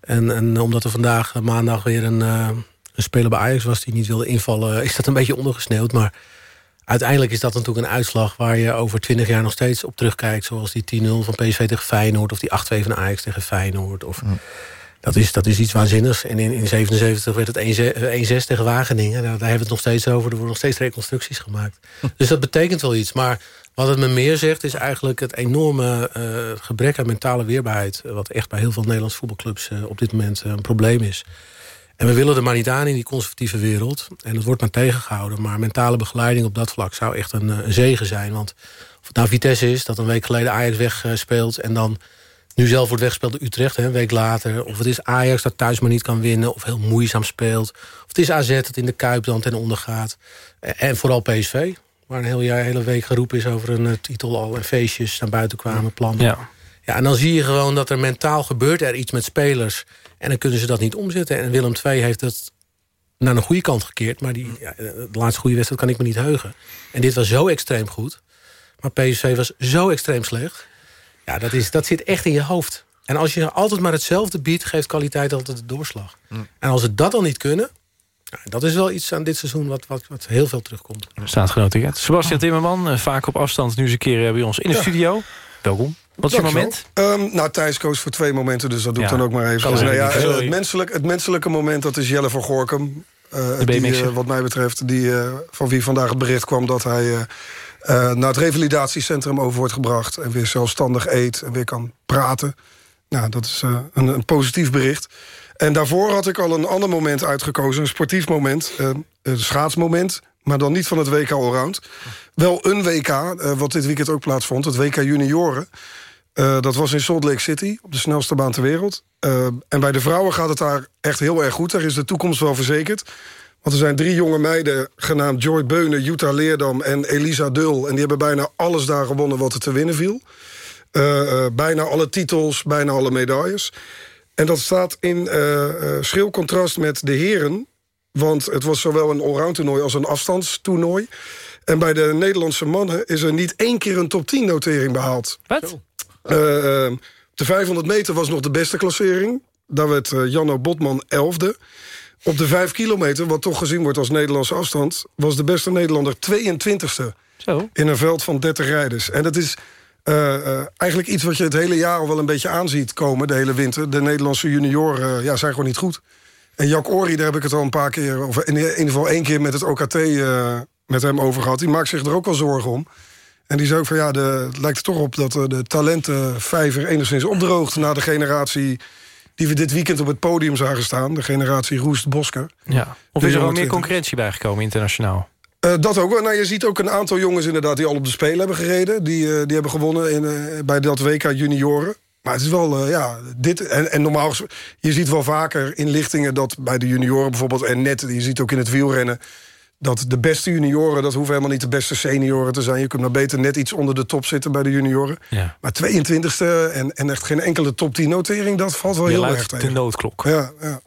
Speaker 18: En, en omdat er vandaag, maandag, weer een, uh, een speler bij Ajax was... die niet wilde invallen, is dat een beetje ondergesneeuwd. Maar uiteindelijk is dat natuurlijk een uitslag... waar je over twintig jaar nog steeds op terugkijkt. Zoals die 10-0 van PSV tegen Feyenoord... of die 8-2 van Ajax tegen Feyenoord. Of, dat, is, dat is iets waanzinnigs. En in 1977 werd het 1-6 tegen Wageningen. Daar, daar hebben we het nog steeds over. Er worden nog steeds reconstructies gemaakt. dus dat betekent wel iets. Maar wat het me meer zegt is eigenlijk het enorme uh, gebrek aan mentale weerbaarheid... wat echt bij heel veel Nederlandse voetbalclubs uh, op dit moment uh, een probleem is. En we willen er maar niet aan in die conservatieve wereld. En het wordt maar tegengehouden. Maar mentale begeleiding op dat vlak zou echt een, een zegen zijn. Want of het nou Vitesse is, dat een week geleden Ajax wegspeelt... en dan nu zelf wordt weggespeeld door Utrecht, hè, een week later. Of het is Ajax dat thuis maar niet kan winnen... of heel moeizaam speelt. Of het is AZ dat in de Kuip dan ten onder gaat. En vooral PSV, waar een heel jaar, hele week geroepen is over een uh, titel al... en feestjes naar buiten kwamen, plannen.
Speaker 16: Ja.
Speaker 18: Ja, en dan zie je gewoon dat er mentaal gebeurt er iets met spelers. En dan kunnen ze dat niet omzetten. En Willem II heeft het naar een goede kant gekeerd. Maar die, ja, de laatste goede wedstrijd kan ik me niet heugen. En dit was zo extreem goed. Maar PSV was zo extreem slecht. Ja, dat, is, dat zit echt in je hoofd. En als je altijd maar hetzelfde biedt... geeft kwaliteit altijd de doorslag.
Speaker 15: Mm.
Speaker 18: En als ze dat dan niet kunnen... ja, dat is wel iets aan dit seizoen wat, wat, wat heel veel terugkomt.
Speaker 16: Staat genoteerd. Sebastian Timmerman, eh, vaak op afstand nu eens een keer eh, bij ons in de
Speaker 19: Ja.
Speaker 16: studio. Welkom. Wat is je moment?
Speaker 19: Ehm, nou, Thijs koos voor twee momenten, dus dat doe ik
Speaker 16: Ja,
Speaker 19: dan ook maar even. Dus, nou ja.
Speaker 16: Sorry.
Speaker 19: het, menselijk, het menselijke moment, dat is Jelle van Gorkum. Eh,
Speaker 16: De
Speaker 19: die, eh, wat mij betreft, die, eh, van wie vandaag het bericht kwam... dat hij eh, eh, naar het revalidatiecentrum over wordt gebracht... en weer zelfstandig eet en weer kan praten. Nou, dat is eh, een, een positief bericht. En daarvoor had ik al een ander moment uitgekozen, een sportief moment. eh, een schaatsmoment, maar dan niet van het WK Allround. Wel een WK, eh, wat dit weekend ook plaatsvond, het WK Junioren. Eh, dat was in Salt Lake City, op de snelste baan ter wereld. Eh, en bij de vrouwen gaat het daar echt heel erg goed. Daar is de toekomst wel verzekerd. Want er zijn drie jonge meiden genaamd Joy Beunen, Jutta Leerdam en Elisa Dul. En die hebben bijna alles daar gewonnen wat er te winnen viel. Eh, bijna alle titels, bijna alle medailles. En dat staat in schril contrast met de heren. Want het was zowel een allround toernooi als een afstandstoernooi. En bij de Nederlandse mannen is er niet één keer een top 10 notering behaald.
Speaker 16: Wat?
Speaker 19: Eh, eh, de 500 meter was nog de beste klassering. Daar werd eh, Janno Botman 11e. Op de 5 kilometer, wat toch gezien wordt als Nederlandse afstand... was de beste Nederlander 22e.
Speaker 16: Zo.
Speaker 19: In een veld van 30 rijders. En dat is eh, eigenlijk iets wat je het hele jaar al wel een beetje aanziet komen... de hele winter. De Nederlandse junioren ja, zijn gewoon niet goed. En Jack Ori, daar heb ik het al een paar keer... of in ieder geval één keer met het OKT met hem over gehad. Die maakt zich er ook wel zorgen om. En die zei ook van ja, de, het lijkt er toch op dat eh, de talentenvijver enigszins opdroogt... na de generatie die we dit weekend op het podium zagen staan. De generatie Roest Bosker.
Speaker 16: Ja. Of is er wel
Speaker 19: jonge
Speaker 16: meer
Speaker 19: 20.
Speaker 16: concurrentie bijgekomen internationaal?
Speaker 19: Eh, dat ook wel. Nou, je ziet ook een aantal jongens inderdaad die al op de Spelen hebben gereden. Die, eh, die hebben gewonnen in, bij dat WK junioren. Maar het is wel, ja, dit... En, en normaal, je ziet wel vaker inlichtingen dat bij de junioren bijvoorbeeld... en net, je ziet ook in het wielrennen... dat de beste junioren, dat hoeven helemaal niet de beste senioren te zijn. Je kunt maar beter net iets onder de top zitten bij de junioren.
Speaker 16: Ja.
Speaker 19: Maar 22e en, en echt geen enkele top 10 notering... dat valt wel
Speaker 16: Je
Speaker 19: heel erg
Speaker 16: de
Speaker 19: tegen.
Speaker 16: noodklok.
Speaker 19: Ja, ja.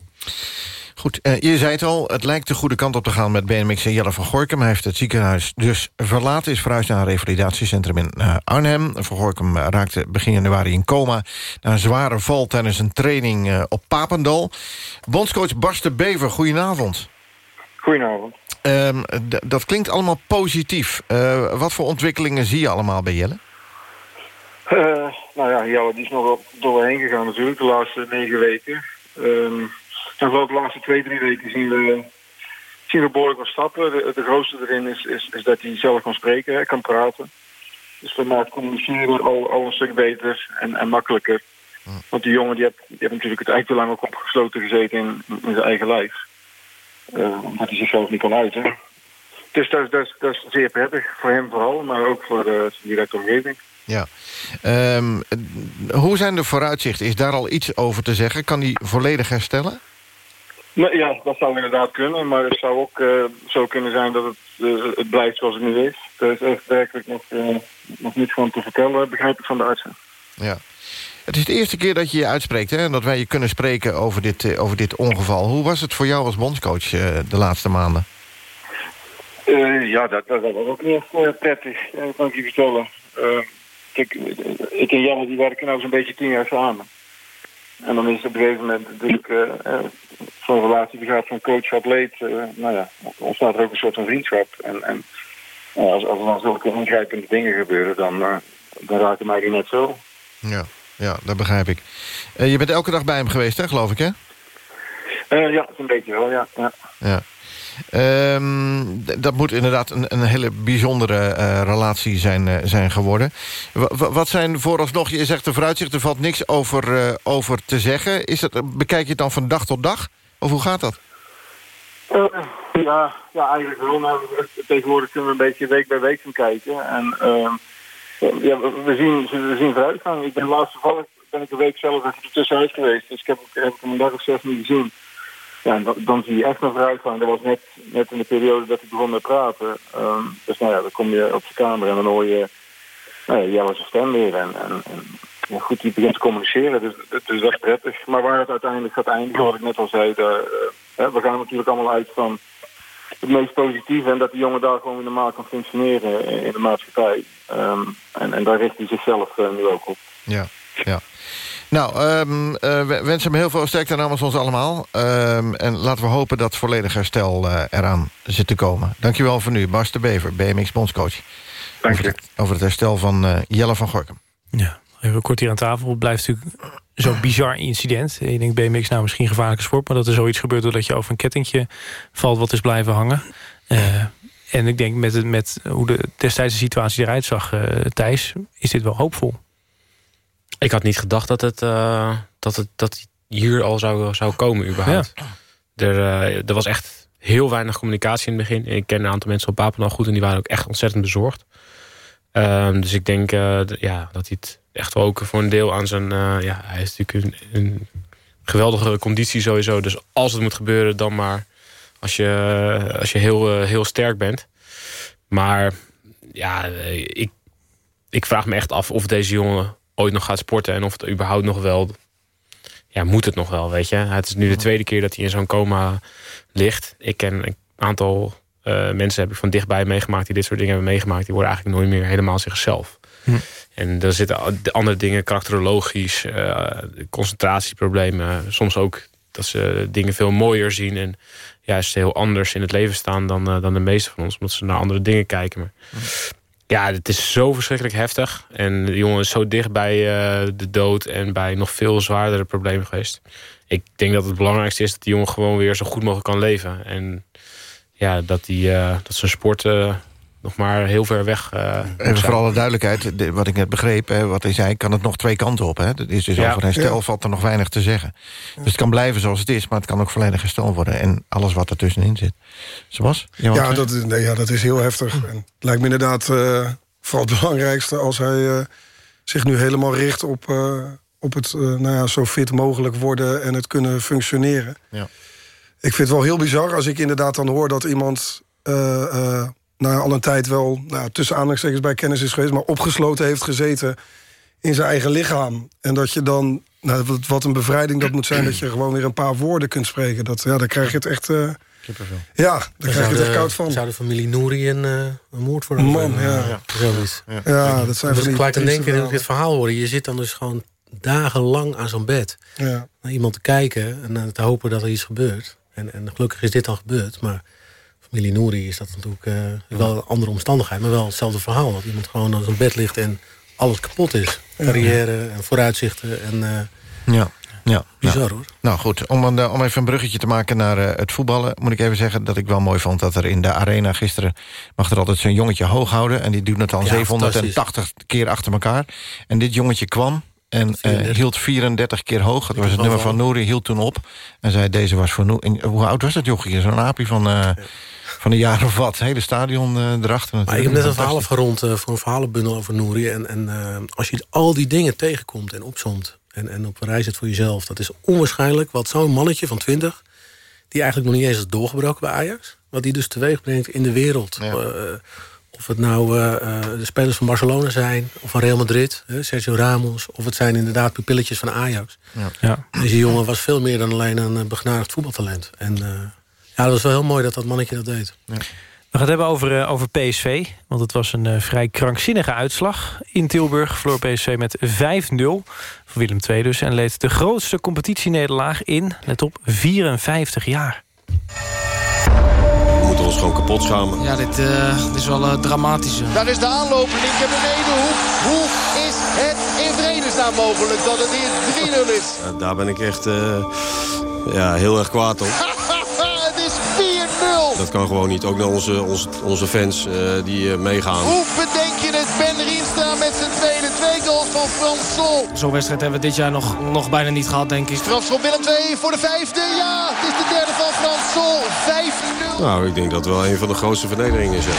Speaker 15: Goed, eh, je zei het al, het lijkt de goede kant op te gaan met BMX en Jelle van Gorkum. Hij heeft het ziekenhuis dus verlaten, is verhuisd naar een revalidatiecentrum in eh, Arnhem. Van Gorkum eh, raakte begin januari in coma... na een zware val tijdens een training eh, op Papendal. Bondscoach Bas de Bever, goedenavond.
Speaker 20: Goedenavond.
Speaker 15: Ehm, dat klinkt allemaal positief. Eh, wat voor ontwikkelingen zie je allemaal bij Jelle?
Speaker 20: Eh, nou ja, Jelle die is nog wel doorheen gegaan natuurlijk, de laatste negen weken. Ehm en vooral de laatste twee, drie weken zien we, zien we behoorlijk wat stappen. De, de grootste erin is, is, is dat hij zelf kan spreken, hè, kan praten. Dus we maken communiceren al, al een stuk beter en, en makkelijker. Want die jongen die heeft, die heeft natuurlijk het eigenlijk te lang ook opgesloten gezeten in, in zijn eigen lijf. Eh, omdat hij zichzelf niet kon uiten. Dus dat, is- dat, dat is zeer prettig voor hem vooral, maar ook voor de directe omgeving.
Speaker 15: Ja. Ehm, eh, hoe zijn de vooruitzichten? Is daar al iets over te zeggen? Kan hij volledig herstellen?
Speaker 20: Nou, ja, dat zou inderdaad kunnen, maar het zou ook eh, zo kunnen zijn dat het, eh, het blijft zoals het nu is. Er is echt werkelijk nog, eh, nog niet gewoon te vertellen, begrijp ik van de artsen.
Speaker 15: Ja. Het is de eerste keer dat je je uitspreekt... Hè, en dat wij je kunnen spreken over dit, eh, over dit ongeval. Hoe was het voor jou als bondscoach eh, de laatste maanden?
Speaker 20: Eh, ja, dat, dat, dat was ook niet echt prettig, kan ik je vertellen. Kijk, ik en Janne die werken nou zo'n beetje tien jaar samen. En dan is het op een gegeven moment natuurlijk zo'n relatie die gaat van coach-atleet. nou ja, ontstaat er ook een soort van vriendschap. En, en als, als er dan zulke ingrijpende dingen gebeuren, dan, dan raken mij die net zo.
Speaker 15: Ja, ja dat begrijp ik. Eh, je bent elke dag bij hem geweest, hè, geloof ik, hè?
Speaker 20: Eh, ja, een beetje wel, ja. ja.
Speaker 15: Ja. Ehm, dat moet inderdaad een, een hele bijzondere eh, relatie zijn, zijn geworden. Wa- wa- wat zijn vooralsnog, je zegt de vooruitzicht, er valt niks over, over te zeggen. Is dat, bekijk je het dan van dag tot dag? Of hoe gaat dat?
Speaker 20: Ja, ja, eigenlijk wel. Nou, tegenwoordig kunnen we een beetje week bij week gaan kijken. En ehm, ja, we, zien, we zien vooruitgang. Ik ben laatst toevallig ben ik een week zelf even tussenuit geweest. Dus ik heb, heb hem een dag of zes niet gezien. Ja, dan, zie je echt een vooruitgang. Dat was net, net in de periode dat ik begon met praten. Ehm, dus nou ja, dan kom je op de kamer en dan hoor je nou ja, Jelle's stem weer. En, en, en goed, die begint te communiceren. Dus het is echt prettig. Maar waar het uiteindelijk gaat eindigen, wat ik net al zei, daar, we gaan natuurlijk allemaal uit van het meest positieve en dat die jongen daar gewoon normaal kan functioneren in de maatschappij. Ehm, en, en daar richt hij zichzelf nu ook op.
Speaker 15: Ja, ja. Nou, um, uh, we wensen hem heel veel sterkte namens ons allemaal. Um, en laten we hopen dat volledig herstel uh, eraan zit te komen. Dankjewel voor nu, Bas de Bever, BMX Bondscoach.
Speaker 20: Dank je.
Speaker 15: Over het, over het herstel van uh, Jelle van Gorkum.
Speaker 16: Ja, even kort hier aan tafel. Blijft natuurlijk zo'n bizar incident. Je denkt BMX nou misschien gevaarlijke sport... maar dat er zoiets gebeurt doordat je over een kettingje valt... wat is blijven hangen. en ik denk met, het, met hoe de destijds de situatie eruit zag, Thijs... is dit wel hoopvol.
Speaker 17: Ik had niet gedacht dat het, uh, dat het dat hier al zou, zou komen überhaupt. Er, er was echt heel weinig communicatie in het begin. Ik ken een aantal mensen op Papendal goed... en die waren ook echt ontzettend bezorgd. Um, dus ik denk ja, dat hij het echt wel ook voor een deel aan zijn... ja, hij is natuurlijk een, een, geweldige conditie sowieso. Dus als het moet gebeuren, dan maar als je, als je heel, heel sterk bent. Maar ja, ik, ik vraag me echt af of deze jongen ooit nog gaat sporten... en of het überhaupt nog wel... Ja, moet het nog wel, weet je. Het is nu de tweede keer dat hij in zo'n coma ligt. Ik ken een aantal uh, mensen heb ik van dichtbij meegemaakt... die dit soort dingen hebben meegemaakt. Die worden eigenlijk nooit meer helemaal zichzelf. En er zitten andere dingen, karakterologisch, uh, concentratieproblemen. Soms ook dat ze dingen veel mooier zien... en juist heel anders in het leven staan dan, uh, dan de meeste van ons. Omdat ze naar andere dingen kijken. Maar. Ja, het is zo verschrikkelijk heftig. En de jongen is zo dicht bij uh, de dood en bij nog veel zwaardere problemen geweest. Ik denk dat het belangrijkste is dat die jongen gewoon weer zo goed mogelijk kan leven. En ja, dat, die, dat zijn sport uh, nog maar heel ver weg uh,
Speaker 15: Even voor alle duidelijkheid, wat ik net begreep, hè, wat hij zei... kan het nog twee kanten op. Hè? Dat is dus ja. over herstel ja. valt er nog weinig te zeggen. Dus het kan blijven zoals het is, maar het kan ook volledig hersteld worden. En alles wat er tussenin zit. Zoals?
Speaker 19: Ja, dat, nee, ja, dat is heel heftig. En het lijkt me inderdaad uh, vooral het belangrijkste... als hij uh, zich nu helemaal richt op, uh, op het nou ja, zo fit mogelijk worden... en het kunnen functioneren.
Speaker 15: Ja.
Speaker 19: Ik vind het wel heel bizar als ik inderdaad dan hoor dat iemand nou, al een tijd wel nou, tussen aanhalingstekens bij kennis is geweest... maar opgesloten heeft gezeten in zijn eigen lichaam. En dat je dan, nou, wat een bevrijding dat moet zijn... dat je gewoon weer een paar woorden kunt spreken. Dat, ja, dan krijg je het echt... Uh, ja, dan krijg je het echt koud van.
Speaker 18: Zou de familie Nouri een, uh, een moord voor
Speaker 19: een man, ja. ja.
Speaker 18: Zoiets.
Speaker 19: Ja, ja dat zijn
Speaker 18: dus ik te denken in dit verhaal horen. Je zit dan dus gewoon dagenlang aan zo'n bed.
Speaker 19: Ja.
Speaker 18: Naar iemand te kijken en te hopen dat er iets gebeurt. En, en gelukkig is dit dan gebeurd, maar familie Nouri is dat natuurlijk uh, wel een andere omstandigheid... maar wel hetzelfde verhaal. Dat iemand gewoon aan zijn bed ligt en alles kapot is. Carrière en vooruitzichten. En, uh,
Speaker 15: ja. Ja,
Speaker 18: Bizar
Speaker 15: ja.
Speaker 18: hoor.
Speaker 15: Nou goed, om, een, om even een bruggetje te maken naar uh, het voetballen... moet ik even zeggen dat ik wel mooi vond dat er in de arena gisteren... mag er altijd zo'n jongetje hoog houden... en die doet het ja, 780 keer achter elkaar. En dit jongetje kwam en uh, hield 34 keer hoog. Dat was het nummer van Nouri, hield toen op. En zei, deze was voor Nouri. Hoe oud was dat jochie? Zo'n aapje van... Uh, van een jaar of wat. Het hele stadion uh, erachter.
Speaker 18: Maar ik heb net een verhaal afgerond uh, voor een verhalenbundel over Nouri. En, en uh, als je al die dingen tegenkomt en opzomt... En, en op een rij zet voor jezelf... dat is onwaarschijnlijk wat zo'n mannetje van 20... die eigenlijk nog niet eens is doorgebroken bij Ajax... wat die dus teweeg brengt in de wereld. Ja. of het nou de spelers van Barcelona zijn... of van Real Madrid, Sergio Ramos... of het zijn inderdaad pupilletjes van Ajax.
Speaker 15: Ja.
Speaker 18: Ja. Deze jongen was veel meer dan alleen een begnadigd voetbaltalent. En... Ja, dat was wel heel mooi dat dat mannetje dat deed.
Speaker 16: Ja. We gaan het hebben over, uh, over PSV. Want het was een uh, vrij krankzinnige uitslag. In Tilburg verloor PSV met 5-0. Voor Willem II dus. En leed de grootste competitienederlaag in, let op, 54 jaar.
Speaker 21: We moeten ons gewoon kapot schamen.
Speaker 22: Ja, dit, uh, dit is wel dramatisch.
Speaker 23: Daar is de aanloop, linker benedenhoek. Hoe is het in vredesnaam mogelijk dat het hier 3-0 is?
Speaker 21: daar ben ik echt ja, heel erg kwaad op. Dat kan gewoon niet. Ook naar onze, onze, onze fans uh, die uh, meegaan.
Speaker 23: Hoe bedenk je het? Ben Rienstra met zijn tweede twee goals van Frans Sol.
Speaker 22: Zo'n wedstrijd hebben we dit jaar nog, nog bijna niet gehad, denk ik.
Speaker 23: Strafschop Willem 2 voor de vijfde. Ja, het is de derde van Frans Sol. 5-0.
Speaker 21: Nou, ik denk dat het wel een van de grootste vernederingen is. 5-0, 5-0,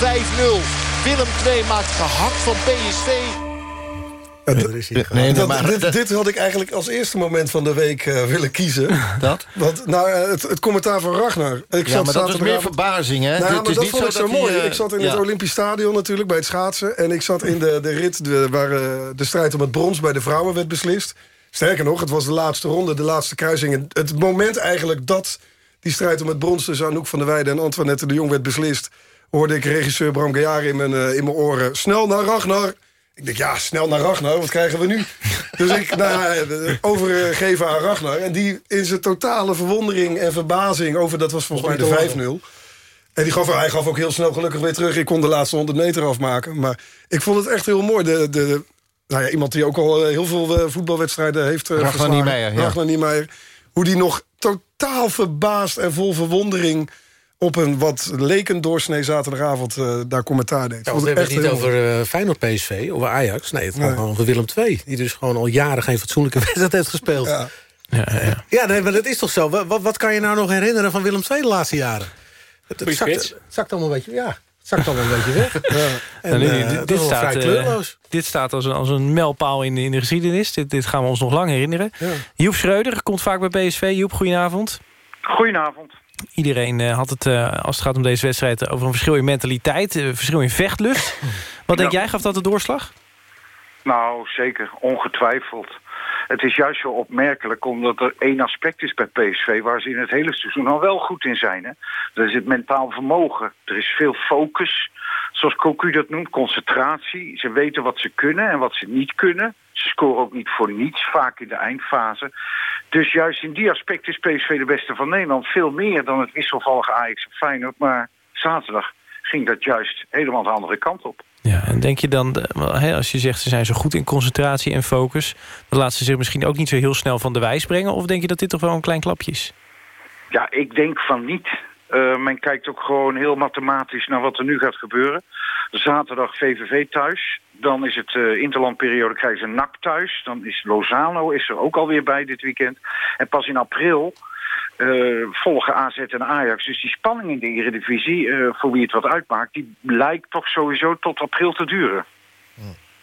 Speaker 23: 5-0. Willem 2 maakt gehakt van PSV.
Speaker 19: Dat is nee, dat, dit, dit, had ik eigenlijk als eerste moment van de week uh, willen kiezen.
Speaker 15: Dat?
Speaker 19: Want, nou, het, het commentaar van Ragnar.
Speaker 15: Ik ja, zat maar dat is meer verbazing, hè?
Speaker 19: Nou, maar dat vond ik zo, mooi. ik zat in het Olympisch Stadion natuurlijk, bij het schaatsen. En ik zat in de, de rit de, waar uh, de strijd om het brons bij de vrouwen werd beslist. Sterker nog, het was de laatste ronde, de laatste kruising. Het moment eigenlijk dat die strijd om het brons... tussen Anouk van der Weijden en Antoinette de Jong werd beslist... hoorde ik regisseur Bram Gaillard in mijn, in mijn oren... snel naar Ragnar! Ik denk, ja, snel naar Ragnar, wat krijgen we nu? dus ik nou, overgeven aan Ragnar. En die in zijn totale verwondering en verbazing... over, dat was volgens mij de 5-0... En die gaf, hij gaf ook heel snel gelukkig weer terug. Ik kon de laatste 100 meter afmaken. Maar ik vond het echt heel mooi. De, de, nou ja, iemand die ook al heel veel voetbalwedstrijden heeft uh,
Speaker 15: Ragnar Niemeyer. Ja.
Speaker 19: Ragnar Niemeyer. Hoe die nog totaal verbaasd en vol verwondering op een wat leken doorsnee zaterdagavond uh, daar commentaar deed.
Speaker 18: Ja, we hebben het niet over uh, Feyenoord PSV, over Ajax. Nee, het gaat gewoon over Willem II. Die dus gewoon al jaren geen fatsoenlijke wedstrijd heeft gespeeld. Ja, ja, ja. ja nee, maar dat is toch zo. Wat, wat kan je nou nog herinneren van Willem II de laatste jaren? Het, het zakt, zakt allemaal een beetje, ja, het zakt allemaal een beetje weg. Ja. En, nee, uh, dit, staat, uh,
Speaker 16: dit staat als een, als een mijlpaal in, in de geschiedenis. Dit, dit gaan we ons nog lang herinneren. Ja. Joep Schreuder komt vaak bij PSV. Joep, goedenavond.
Speaker 24: Goedenavond.
Speaker 16: Iedereen uh, had het, uh, als het gaat om deze wedstrijd... over een verschil in mentaliteit, een verschil in vechtlust. Wat denk jij, gaf dat de doorslag?
Speaker 24: Nou, zeker. Ongetwijfeld. Het is juist zo opmerkelijk omdat er één aspect is bij PSV... waar ze in het hele seizoen al wel goed in zijn. Hè? Dat is het mentaal vermogen. Er is veel focus, zoals Cocu dat noemt, concentratie. Ze weten wat ze kunnen en wat ze niet kunnen. Ze scoren ook niet voor niets, vaak in de eindfase. Dus juist in die aspect is PSV de beste van Nederland. Veel meer dan het wisselvallige Ajax of Feyenoord. Maar zaterdag ging dat juist helemaal de andere kant op.
Speaker 16: Ja, en denk je dan, als je zegt ze zijn zo goed in concentratie en focus... dan laten ze zich misschien ook niet zo heel snel van de wijs brengen? Of denk je dat dit toch wel een klein klapje is?
Speaker 24: Ja, ik denk van niet. Uh, men kijkt ook gewoon heel mathematisch naar wat er nu gaat gebeuren. Zaterdag VVV thuis. Dan is het uh, interlandperiode, krijgen ze NAC thuis. Dan is Lozano is er ook alweer bij dit weekend. En pas in april uh, volgen AZ en Ajax. Dus die spanning in de Eredivisie, voor wie het wat uitmaakt... die lijkt toch sowieso tot april te duren.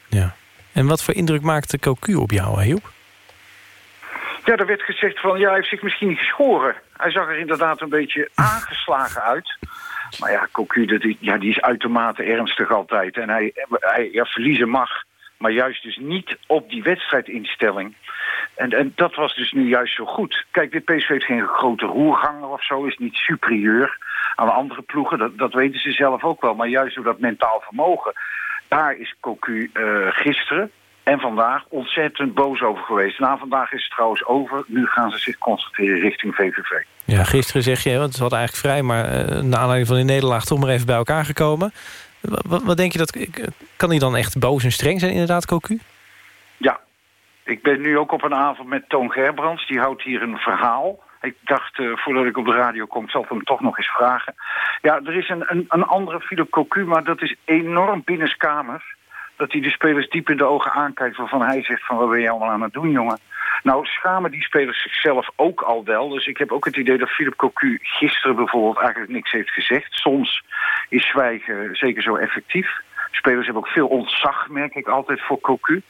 Speaker 16: Ja. En wat voor indruk maakt de Cocu op jou, Joep?
Speaker 24: Ja, er werd gezegd van, ja, hij heeft zich misschien niet geschoren. Hij zag er inderdaad een beetje aangeslagen uit. Maar ja, Cocu, dat, ja, die is uitermate ernstig altijd. En hij, hij ja, verliezen mag, maar juist dus niet op die wedstrijdinstelling. En, en dat was dus nu juist zo goed. Kijk, dit PSV heeft geen grote roerganger of zo, is niet superieur aan andere ploegen. Dat, dat weten ze zelf ook wel. Maar juist door dat mentaal vermogen, daar is Cocu uh, gisteren en vandaag ontzettend boos over geweest. Na vandaag is het trouwens over. Nu gaan ze zich concentreren richting VVV.
Speaker 16: Ja, gisteren zeg je, want het was eigenlijk vrij... maar uh, naar aanleiding van de nederlaag toch maar even bij elkaar gekomen. Wat, wat denk je, dat kan hij dan echt boos en streng zijn inderdaad, Cocu?
Speaker 24: Ja, ik ben nu ook op een avond met Toon Gerbrands. Die houdt hier een verhaal. Ik dacht, uh, voordat ik op de radio kom, zal ik hem toch nog eens vragen. Ja, er is een, een, een andere Philip Cocu, maar dat is enorm binnenskamer. Dat hij de spelers diep in de ogen aankijkt waarvan hij zegt van... wat ben je allemaal aan het doen, jongen? Nou, schamen die spelers zichzelf ook al wel. Dus ik heb ook het idee dat Philip Cocu gisteren bijvoorbeeld eigenlijk niks heeft gezegd. Soms is zwijgen zeker zo effectief. Spelers hebben ook veel ontzag, merk ik altijd, voor Cocu.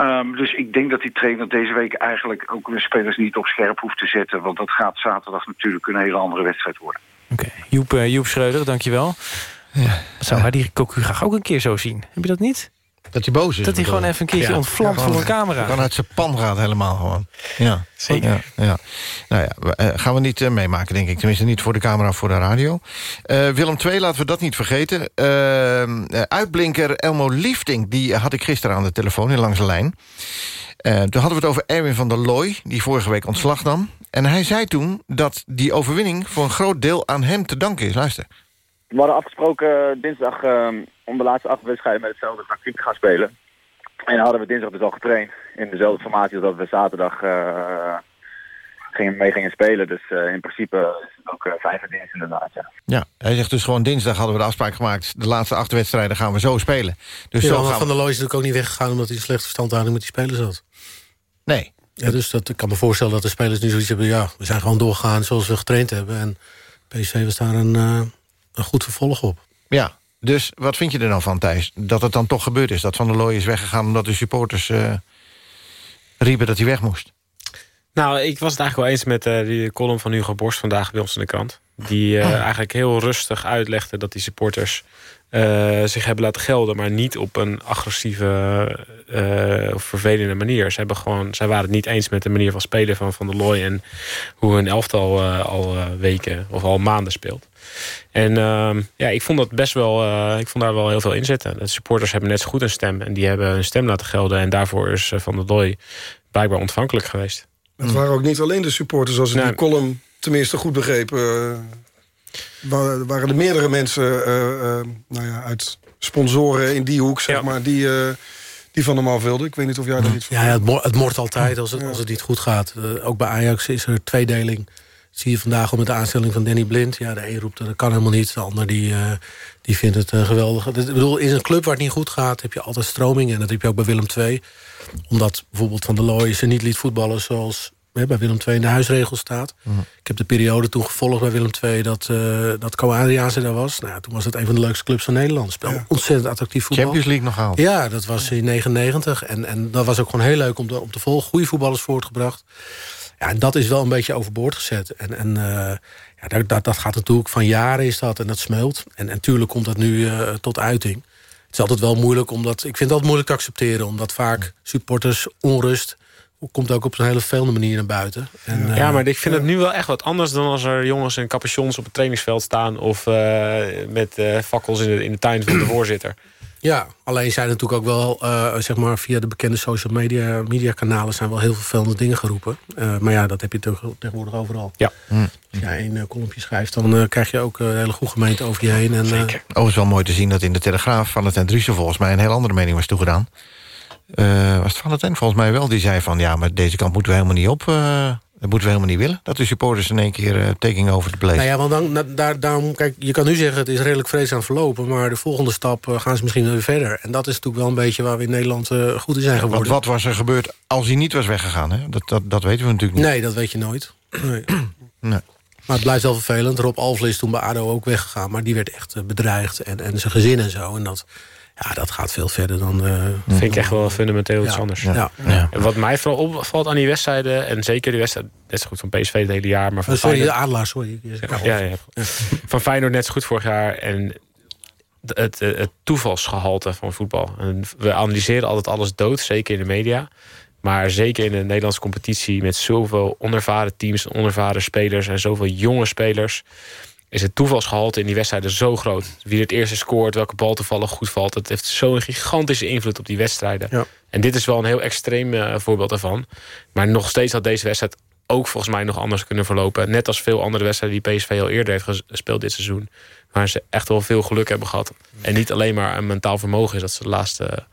Speaker 24: Um, dus ik denk dat die trainer deze week eigenlijk ook de spelers niet op scherp hoeft te zetten. Want dat gaat zaterdag natuurlijk een hele andere wedstrijd worden.
Speaker 16: Oké. Joep, uh, Joep Schreuder, dankjewel. Ja. Zou hij die Cocu graag ook een keer zo zien? Heb je dat niet?
Speaker 15: Dat hij boos is.
Speaker 16: Dat hij gewoon even een keertje ja. ontvlamt voor een camera.
Speaker 15: Gewoon uit zijn pan gaat helemaal gewoon. Ja,
Speaker 16: zeker.
Speaker 15: Ja, ja. Nou ja, eh, gaan we niet uh, meemaken, denk ik. Tenminste, niet voor de camera, voor de radio. Uh, Willem II, laten we dat niet vergeten. uitblinker Elmo Liefding, die had ik gisteren aan de telefoon in langs de lijn. toen hadden we het over Erwin van der Looy, die vorige week ontslag nam. En hij zei toen dat die overwinning voor een groot deel aan hem te danken is. Luister.
Speaker 25: We hadden afgesproken dinsdag uh, om de laatste acht wedstrijden met hetzelfde tactiek te gaan spelen. En hadden we dinsdag dus al getraind in dezelfde formatie als dat we zaterdag uh, gingen, mee gingen spelen. Dus uh, in principe is het ook uh, vijf dienst inderdaad, ja.
Speaker 15: Ja, hij zegt dus gewoon dinsdag hadden we de afspraak gemaakt... de laatste acht wedstrijden gaan we zo spelen. Dus
Speaker 18: ja,
Speaker 15: zo
Speaker 18: gaan Van der Looy is natuurlijk ook niet weggegaan... omdat hij een slechte verstandhouding met die spelers had.
Speaker 15: Nee.
Speaker 18: Ja, dus dat, ik kan me voorstellen dat de spelers nu zoiets hebben... ja, we zijn gewoon doorgegaan zoals we getraind hebben. En PSV was daar een, een goed vervolg op.
Speaker 15: Ja, Dus wat vind je er nou van, Thijs? Dat het dan toch gebeurd is, dat Van der Looy is weggegaan... omdat de supporters uh, riepen dat hij weg moest?
Speaker 17: Nou, ik was het eigenlijk wel eens met uh, die column van Hugo Borst vandaag bij ons in de krant. Die uh, eigenlijk heel rustig uitlegde dat die supporters uh, zich hebben laten gelden... maar niet op een agressieve of vervelende manier. Ze hebben gewoon, zij waren het niet eens met de manier van spelen van Van der Looy... en hoe hun elftal al weken of al maanden speelt. En uh, ja, ik vond dat best wel. Ik vond daar wel heel veel in zitten. De supporters hebben net zo goed een stem. En die hebben hun stem laten gelden. En daarvoor is Van der Looy blijkbaar ontvankelijk geweest.
Speaker 19: Het waren ook niet alleen de supporters, als ik die column tenminste goed begrepen. Uh, waren er meerdere mensen uh, nou ja, uit sponsoren in die hoek, zeg maar, die, die van hem af wilden. Ik weet niet of jij daar iets van...
Speaker 18: Ja, ja het, het moord altijd als het, als het niet goed gaat. ook bij Ajax is er tweedeling. zie je vandaag al met de aanstelling van Danny Blind. Ja, de een roept dat kan helemaal niet. De ander die, die vindt het geweldig. Ik bedoel, in een club waar het niet goed gaat... heb je altijd stroming. En dat heb je ook bij Willem II omdat bijvoorbeeld Van der Looy ze niet liet voetballen zoals hè, bij Willem II in de huisregel staat. Mhm. Ik heb de periode toen gevolgd bij Willem II dat, uh, dat Co Adriaanse daar was. Nou, toen was het een van de leukste clubs van Nederland. Speelde ontzettend attractief voetbal.
Speaker 15: Champions League nog gehaald.
Speaker 18: Ja, dat was in 99. En, en dat was ook gewoon heel leuk om te, om te volgen. Goede voetballers voortgebracht. Ja, en dat is wel een beetje overboord gezet. En, en uh, ja, dat, dat gaat natuurlijk van jaren is dat en dat smeult. En natuurlijk komt dat nu uh, tot uiting. Het is altijd wel moeilijk, omdat ik vind dat moeilijk te accepteren. Omdat vaak supporters onrust komt ook op een hele vele manier naar buiten.
Speaker 17: En, ja, maar ik vind het nu wel echt wat anders... dan als er jongens in capuchons op het trainingsveld staan... of uh, met uh, fakkels in de, in de tuin van de voorzitter.
Speaker 18: Ja, alleen zijn natuurlijk ook wel, uh, zeg maar, via de bekende social media, media kanalen zijn wel heel veel vervelende dingen geroepen. Uh, maar ja, dat heb je tegenwoordig overal.
Speaker 17: Ja.
Speaker 18: Mm. Als jij een uh, kolompje schrijft, dan uh, krijg je ook een hele goede gemeente over je heen. En,
Speaker 15: Zeker. Oh, het is wel mooi te zien dat in de Telegraaf van het Driessen volgens mij een heel andere mening was toegedaan. Was het van het volgens mij wel, die zei van ja, maar deze kant moeten we helemaal niet op dat moeten we helemaal niet willen. Dat de supporters in één keer uh, taking over de play.
Speaker 18: Nou ja, want dan, daar, daarom, kijk, je kan nu zeggen het is redelijk vreedzaam verlopen... maar de volgende stap uh, gaan ze misschien weer verder. En dat is natuurlijk wel een beetje waar we in Nederland uh, goed in zijn geworden.
Speaker 15: Want wat was er gebeurd als hij niet was weggegaan? Hè? Dat, dat, dat weten we natuurlijk niet.
Speaker 18: Nee, dat weet je nooit. Nee. nee. Maar het blijft wel vervelend. Rob Alvlees is toen bij ADO ook weggegaan. Maar die werd echt bedreigd. En, en zijn gezin en zo. En dat, ja, dat gaat veel verder dan... Uh,
Speaker 17: vind ik echt wel fundamenteel iets anders. Ja. Ja. En wat mij vooral opvalt aan die wedstrijden... en zeker die wedstrijd, net zo goed van PSV het hele jaar... maar van
Speaker 18: oh, sorry, Feyenoord, de Adelaar, sorry.
Speaker 17: Ja, ja, Van Feyenoord net zo goed vorig jaar... en het, het, toevalsgehalte van voetbal. En we analyseren altijd alles dood, zeker in de media... Maar zeker in de Nederlandse competitie met zoveel onervaren teams, onervaren spelers en zoveel jonge spelers is het toevalsgehalte in die wedstrijden zo groot. Wie het eerste scoort, welke bal toevallig goed valt. Het heeft zo'n gigantische invloed op die wedstrijden. Ja. En dit is wel een heel extreem uh, voorbeeld daarvan. Maar nog steeds had deze wedstrijd ook volgens mij nog anders kunnen verlopen. Net als veel andere wedstrijden die PSV al eerder heeft gespeeld dit seizoen. Waar ze echt wel veel geluk hebben gehad. En niet alleen maar een mentaal vermogen is dat ze de laatste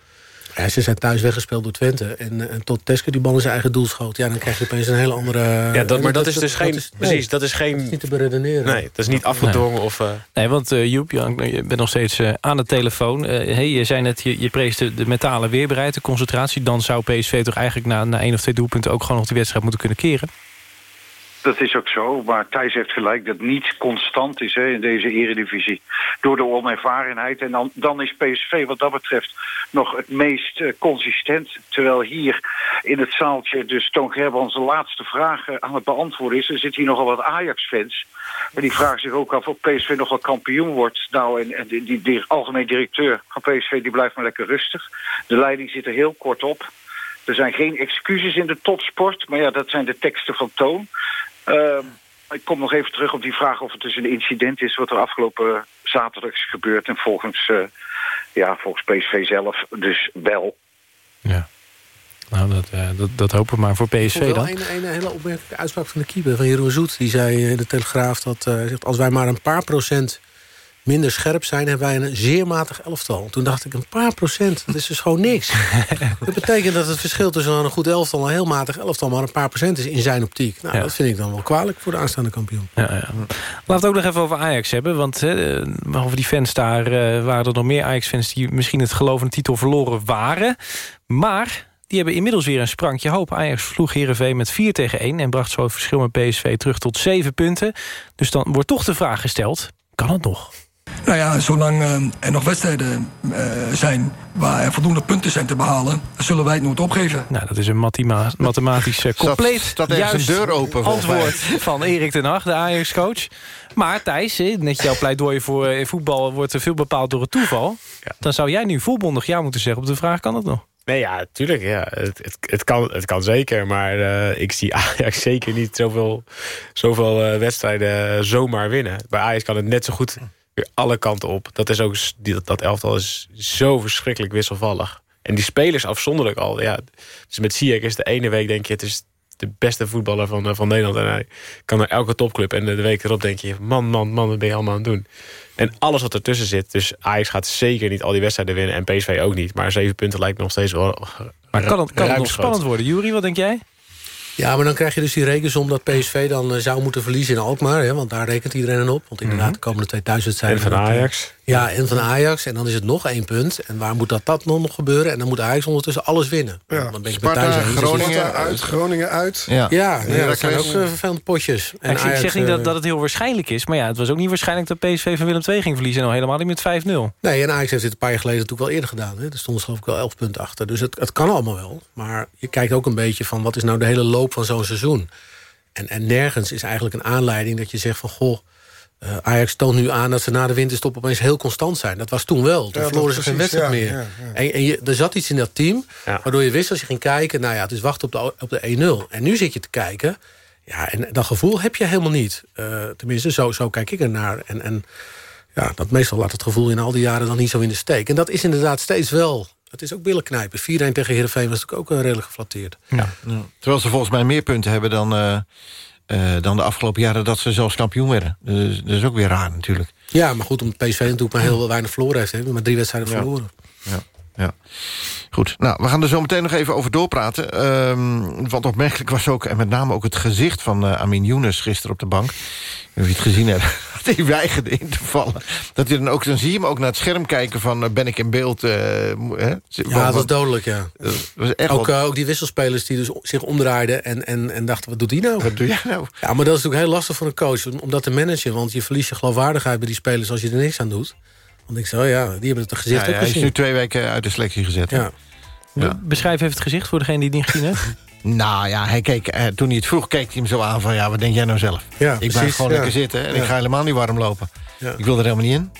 Speaker 18: ja, ze zijn thuis weggespeeld door Twente. En, eh, en tot Teske die bal in zijn eigen doel schoot. Ja, dan krijg je opeens een hele andere...
Speaker 17: Ja, dat, maar dat, is dus geen... precies, dat is geen...
Speaker 18: Dat is niet te beredeneren.
Speaker 17: Nee, dat is niet afgedwongen of... Uh...
Speaker 16: Nee, want uh, Joep, je bent nog steeds uh, aan de telefoon. hey, je zei net, je, je prees de, de mentale weerbaarheid, de concentratie. Dan zou PSV toch eigenlijk na, na één of twee doelpunten... ook gewoon nog de wedstrijd moeten kunnen keren?
Speaker 24: Dat is ook zo, maar Thijs heeft gelijk dat niets constant is hè, in deze eredivisie. Door de onervarenheid. En dan, dan is PSV wat dat betreft nog het meest uh, consistent. Terwijl hier in het zaaltje dus Toon Gerbrands de laatste vragen aan het beantwoorden is. Er zitten hier nogal wat Ajax-fans. En die vragen zich ook af of PSV nog wel kampioen wordt. Nou, en, en die, die, die algemeen directeur van PSV die blijft maar lekker rustig. De leiding zit er heel kort op. Er zijn geen excuses in de topsport, maar ja, dat zijn de teksten van Toon. Uh, ik kom nog even terug op die vraag of het dus een incident is... wat er afgelopen zaterdag is gebeurd. En volgens, uh, ja, volgens PSV zelf dus wel.
Speaker 16: Ja. Nou, dat, uh, dat, dat hopen we maar voor PSV dan.
Speaker 18: Een, een hele opmerkelijke uitspraak van de keeper, van Jeroen Zoet. Die zei in de Telegraaf dat uh, zegt, als wij maar een paar procent minder scherp zijn... hebben wij een zeer matig elftal. Toen dacht ik, een paar procent, dat is dus gewoon niks. dat betekent dat het verschil tussen een goed elftal... en een heel matig elftal maar een paar procent is in zijn optiek. Nou, dat vind ik dan wel kwalijk voor de aanstaande kampioen.
Speaker 16: Ja, ja. Laten we het ook nog even over Ajax hebben. Want hè, over die fans daar uh, waren er nog meer Ajax-fans... die misschien het gelovende titel verloren waren. Maar... Die hebben inmiddels weer een sprankje hoop. Ajax vloeg Heerenveen met 4 tegen 1... en bracht zo het verschil met PSV terug tot 7 punten. Dus dan wordt toch de vraag gesteld... kan het nog?
Speaker 26: Nou ja, zolang uh, er nog wedstrijden uh, zijn waar er voldoende punten zijn te behalen... zullen wij het nooit opgeven.
Speaker 16: Nou, dat is een mathema mathematisch uh, compleet
Speaker 15: staat, staat juist een deur open,
Speaker 16: antwoord van Erik ten Hag, de Ajax-coach. Maar Thijs, net jouw pleidooi voor in voetbal wordt veel bepaald door het toeval. Ja. Dan zou jij nu volmondig ja moeten zeggen op de vraag, kan dat nog?
Speaker 17: Nee, ja, tuurlijk. Ja. Het, het, het, kan, het kan zeker. Maar uh, ik zie Ajax zeker niet zoveel, zoveel uh, wedstrijden zomaar winnen. Bij Ajax kan het net zo goed weer alle kanten op. Dat, is ook, dat, dat elftal is zo verschrikkelijk wisselvallig. En die spelers afzonderlijk al. Ja, dus met Ziyech is de ene week denk je... het is de beste voetballer van, eh, van Nederland. En hij kan naar elke topclub. En de week erop denk je... man, man, man, wat ben je allemaal aan het doen? En alles wat ertussen zit. Dus Ajax gaat zeker niet al die wedstrijden winnen. En PSV ook niet. Maar zeven punten lijkt nog steeds wel...
Speaker 16: Maar kan het, kan het nog spannend worden? Jury, wat denk jij?
Speaker 18: Ja, maar dan krijg je dus die rekensom dat PSV dan uh, zou moeten verliezen in Alkmaar. Hè, want daar rekent iedereen op. Want inderdaad, de komende 2000 zijn...
Speaker 17: En van Ajax.
Speaker 18: Ja, en van Ajax. En dan is het nog één punt. En waar moet dat, dat nog gebeuren? En dan moet Ajax ondertussen alles winnen.
Speaker 19: Ja. Dan ben ik Sparta, thuis Groningen uit, Groningen uit.
Speaker 18: Ja, ja, ja dat zijn ook uh, vervelende potjes.
Speaker 16: En ik Ajax, zeg niet dat, dat het heel waarschijnlijk is. Maar ja, het was ook niet waarschijnlijk dat PSV van Willem II ging verliezen. En al helemaal niet met 5-0.
Speaker 18: Nee, en Ajax heeft dit een paar jaar geleden natuurlijk wel eerder gedaan. Hè. Er stonden geloof ik wel 11 punten achter. Dus het, het kan allemaal wel. Maar je kijkt ook een beetje van wat is nou de hele loop van zo'n seizoen. En, en nergens is eigenlijk een aanleiding dat je zegt van... goh, uh, Ajax toont nu aan dat ze na de winterstop opeens heel constant zijn. Dat was toen wel. Toen ja, verloren ze geen wedstrijd meer. Ja, ja. En, en je, er zat iets in dat team... waardoor je wist als je ging kijken... nou ja, het is wachten op de, op de 1-0. En nu zit je te kijken... ja, en dat gevoel heb je helemaal niet. Uh, tenminste, zo, zo kijk ik ernaar. En, en ja, dat meestal laat het gevoel in al die jaren dan niet zo in de steek. En dat is inderdaad steeds wel het is ook billen knijpen. 4-1 tegen Heerenveen was natuurlijk ook redelijk geflatteerd.
Speaker 15: Ja. Ja. Terwijl ze volgens mij meer punten hebben dan, uh, uh, dan de afgelopen jaren... dat ze zelfs kampioen werden. Dus, dat is ook weer raar natuurlijk.
Speaker 18: Ja, maar goed, omdat PSV natuurlijk maar heel weinig verloren heeft. Hè. Maar drie wedstrijden ja. verloren.
Speaker 15: Ja. Ja. Goed, nou, we gaan er zo meteen nog even over doorpraten. Um, want opmerkelijk was ook, en met name ook het gezicht van uh, Amin Younes gisteren op de bank. Of je het gezien hebt, dat hij weigerde in te vallen. Dat hij dan ook, dan zie je hem ook naar het scherm kijken van, uh, ben ik in beeld? Uh,
Speaker 18: hè? Ja, dat was dodelijk, ja. Was echt ook, ook die wisselspelers die dus zich omdraaiden en, en, en dachten, wat doet hij nou?
Speaker 15: Wat doe jij nou?
Speaker 18: Ja, maar dat is natuurlijk heel lastig voor een coach, om dat te managen. Want je verliest je geloofwaardigheid bij die spelers als je er niks aan doet. Want ik zei, ja, die hebben het gezicht ja, ook
Speaker 15: ja,
Speaker 18: gezien.
Speaker 15: Hij is nu twee weken uit de selectie gezet.
Speaker 18: Ja.
Speaker 16: ja. Beschrijf even het gezicht voor degene die het niet gezien heeft.
Speaker 15: nou ja, hij keek, eh, toen hij het vroeg, keek hij hem zo aan van... ja, wat denk jij nou zelf?
Speaker 18: Ja,
Speaker 15: ik
Speaker 18: precies,
Speaker 15: blijf gewoon lekker zitten en ik ga helemaal niet warm lopen. Ik wil er helemaal niet in.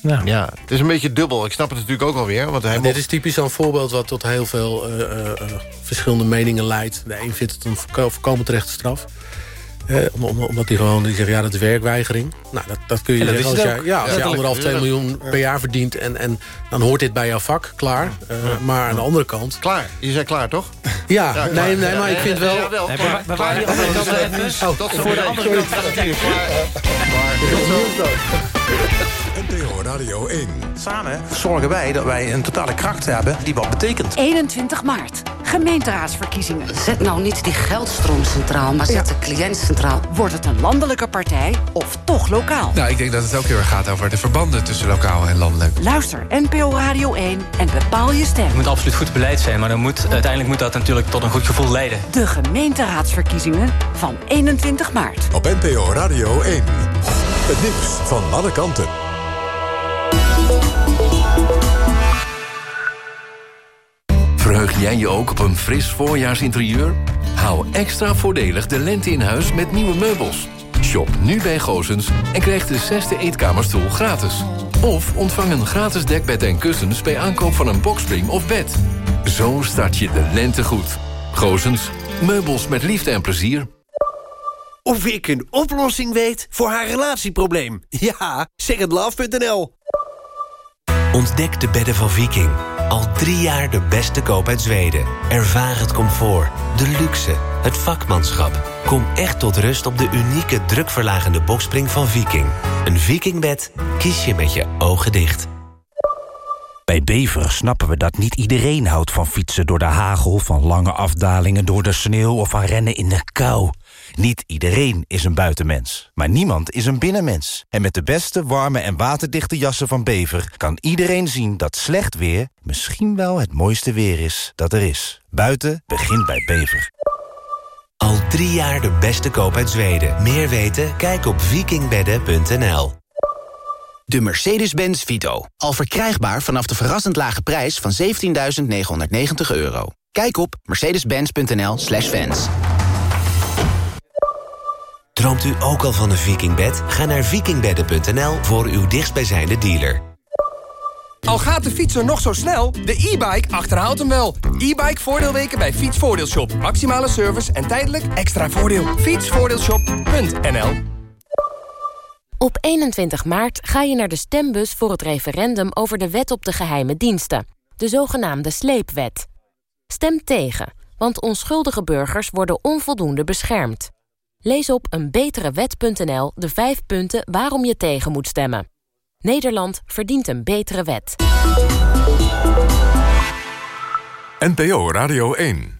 Speaker 15: Nou. Ja, het is een beetje dubbel. Ik snap het natuurlijk ook wel weer. Want hij
Speaker 18: dit is typisch een voorbeeld wat tot heel veel uh, uh, verschillende meningen leidt. De een vindt het een voorkomen terechte straf. Eh, omdat hij gewoon die zegt, ja, dat is werkweigering. Nou, dat, dat kun je
Speaker 16: ja,
Speaker 18: zeggen als, je, ja, als je anderhalf, twee miljoen per jaar verdient... En, en dan hoort dit bij jouw vak, klaar. Uh, maar aan de andere kant...
Speaker 15: Klaar, je zei klaar, toch?
Speaker 18: Ja, ja nee, nee, maar ik vind wel... Ja,
Speaker 16: wel klaar.
Speaker 14: NPO Radio 1.
Speaker 27: Samen zorgen wij dat wij een totale kracht hebben die wat betekent.
Speaker 8: 21 maart, gemeenteraadsverkiezingen. Zet nou niet die geldstroom centraal, maar zet de cliënt centraal. Wordt het een landelijke partij of toch lokaal?
Speaker 28: Nou, ik denk dat het ook heel erg gaat over de verbanden tussen lokaal en landelijk.
Speaker 8: Luister NPO Radio 1 en bepaal je stem.
Speaker 29: Het moet absoluut goed beleid zijn, maar dan moet, uiteindelijk moet dat natuurlijk tot een goed gevoel leiden.
Speaker 8: De gemeenteraadsverkiezingen van 21 maart.
Speaker 14: Op NPO Radio 1. Het nieuws van alle kanten.
Speaker 30: Verheug jij je ook op een fris voorjaarsinterieur? Hou extra voordelig de lente in huis met nieuwe meubels. Shop nu bij Goosens en krijg de zesde eetkamerstoel gratis. Of ontvang een gratis dekbed en kussens bij aankoop van een boxspring of bed. Zo start je de lente goed. Goosens, meubels met liefde en plezier.
Speaker 31: Of ik een oplossing weet voor haar relatieprobleem. Ja, secondlove.nl
Speaker 32: Ontdek de bedden van Viking. Al drie jaar de beste koop uit Zweden. Ervaar het comfort, de luxe, het vakmanschap. Kom echt tot rust op de unieke drukverlagende bokspring van Viking. Een Vikingbed kies je met je ogen dicht.
Speaker 33: Bij Bever snappen we dat niet iedereen houdt van fietsen door de hagel... van lange afdalingen door de sneeuw of van rennen in de kou. Niet iedereen is een buitenmens, maar niemand is een binnenmens. En met de beste, warme en waterdichte jassen van Bever... kan iedereen zien dat slecht weer misschien wel het mooiste weer is dat er is. Buiten begint bij Bever.
Speaker 32: Al drie jaar de beste koop uit Zweden. Meer weten? Kijk op vikingbedden.nl. De Mercedes-Benz Vito. Al verkrijgbaar vanaf de verrassend lage prijs van 17.990 euro. Kijk op mercedes-benz.nl slash fans.
Speaker 34: Droomt u ook al van een vikingbed? Ga naar vikingbedden.nl voor uw dichtstbijzijnde dealer.
Speaker 30: Al gaat de fietser nog zo snel, de e-bike achterhaalt hem wel. E-bike voordeelweken bij Fietsvoordeelshop. Maximale service en tijdelijk extra voordeel. Fietsvoordeelshop.nl
Speaker 35: Op 21 maart ga je naar de stembus voor het referendum over de wet op de geheime diensten. De zogenaamde sleepwet. Stem tegen, want onschuldige burgers worden onvoldoende beschermd. Lees op eenbeterewet.nl de vijf punten waarom je tegen moet stemmen. Nederland verdient een betere wet.
Speaker 36: NPO Radio 1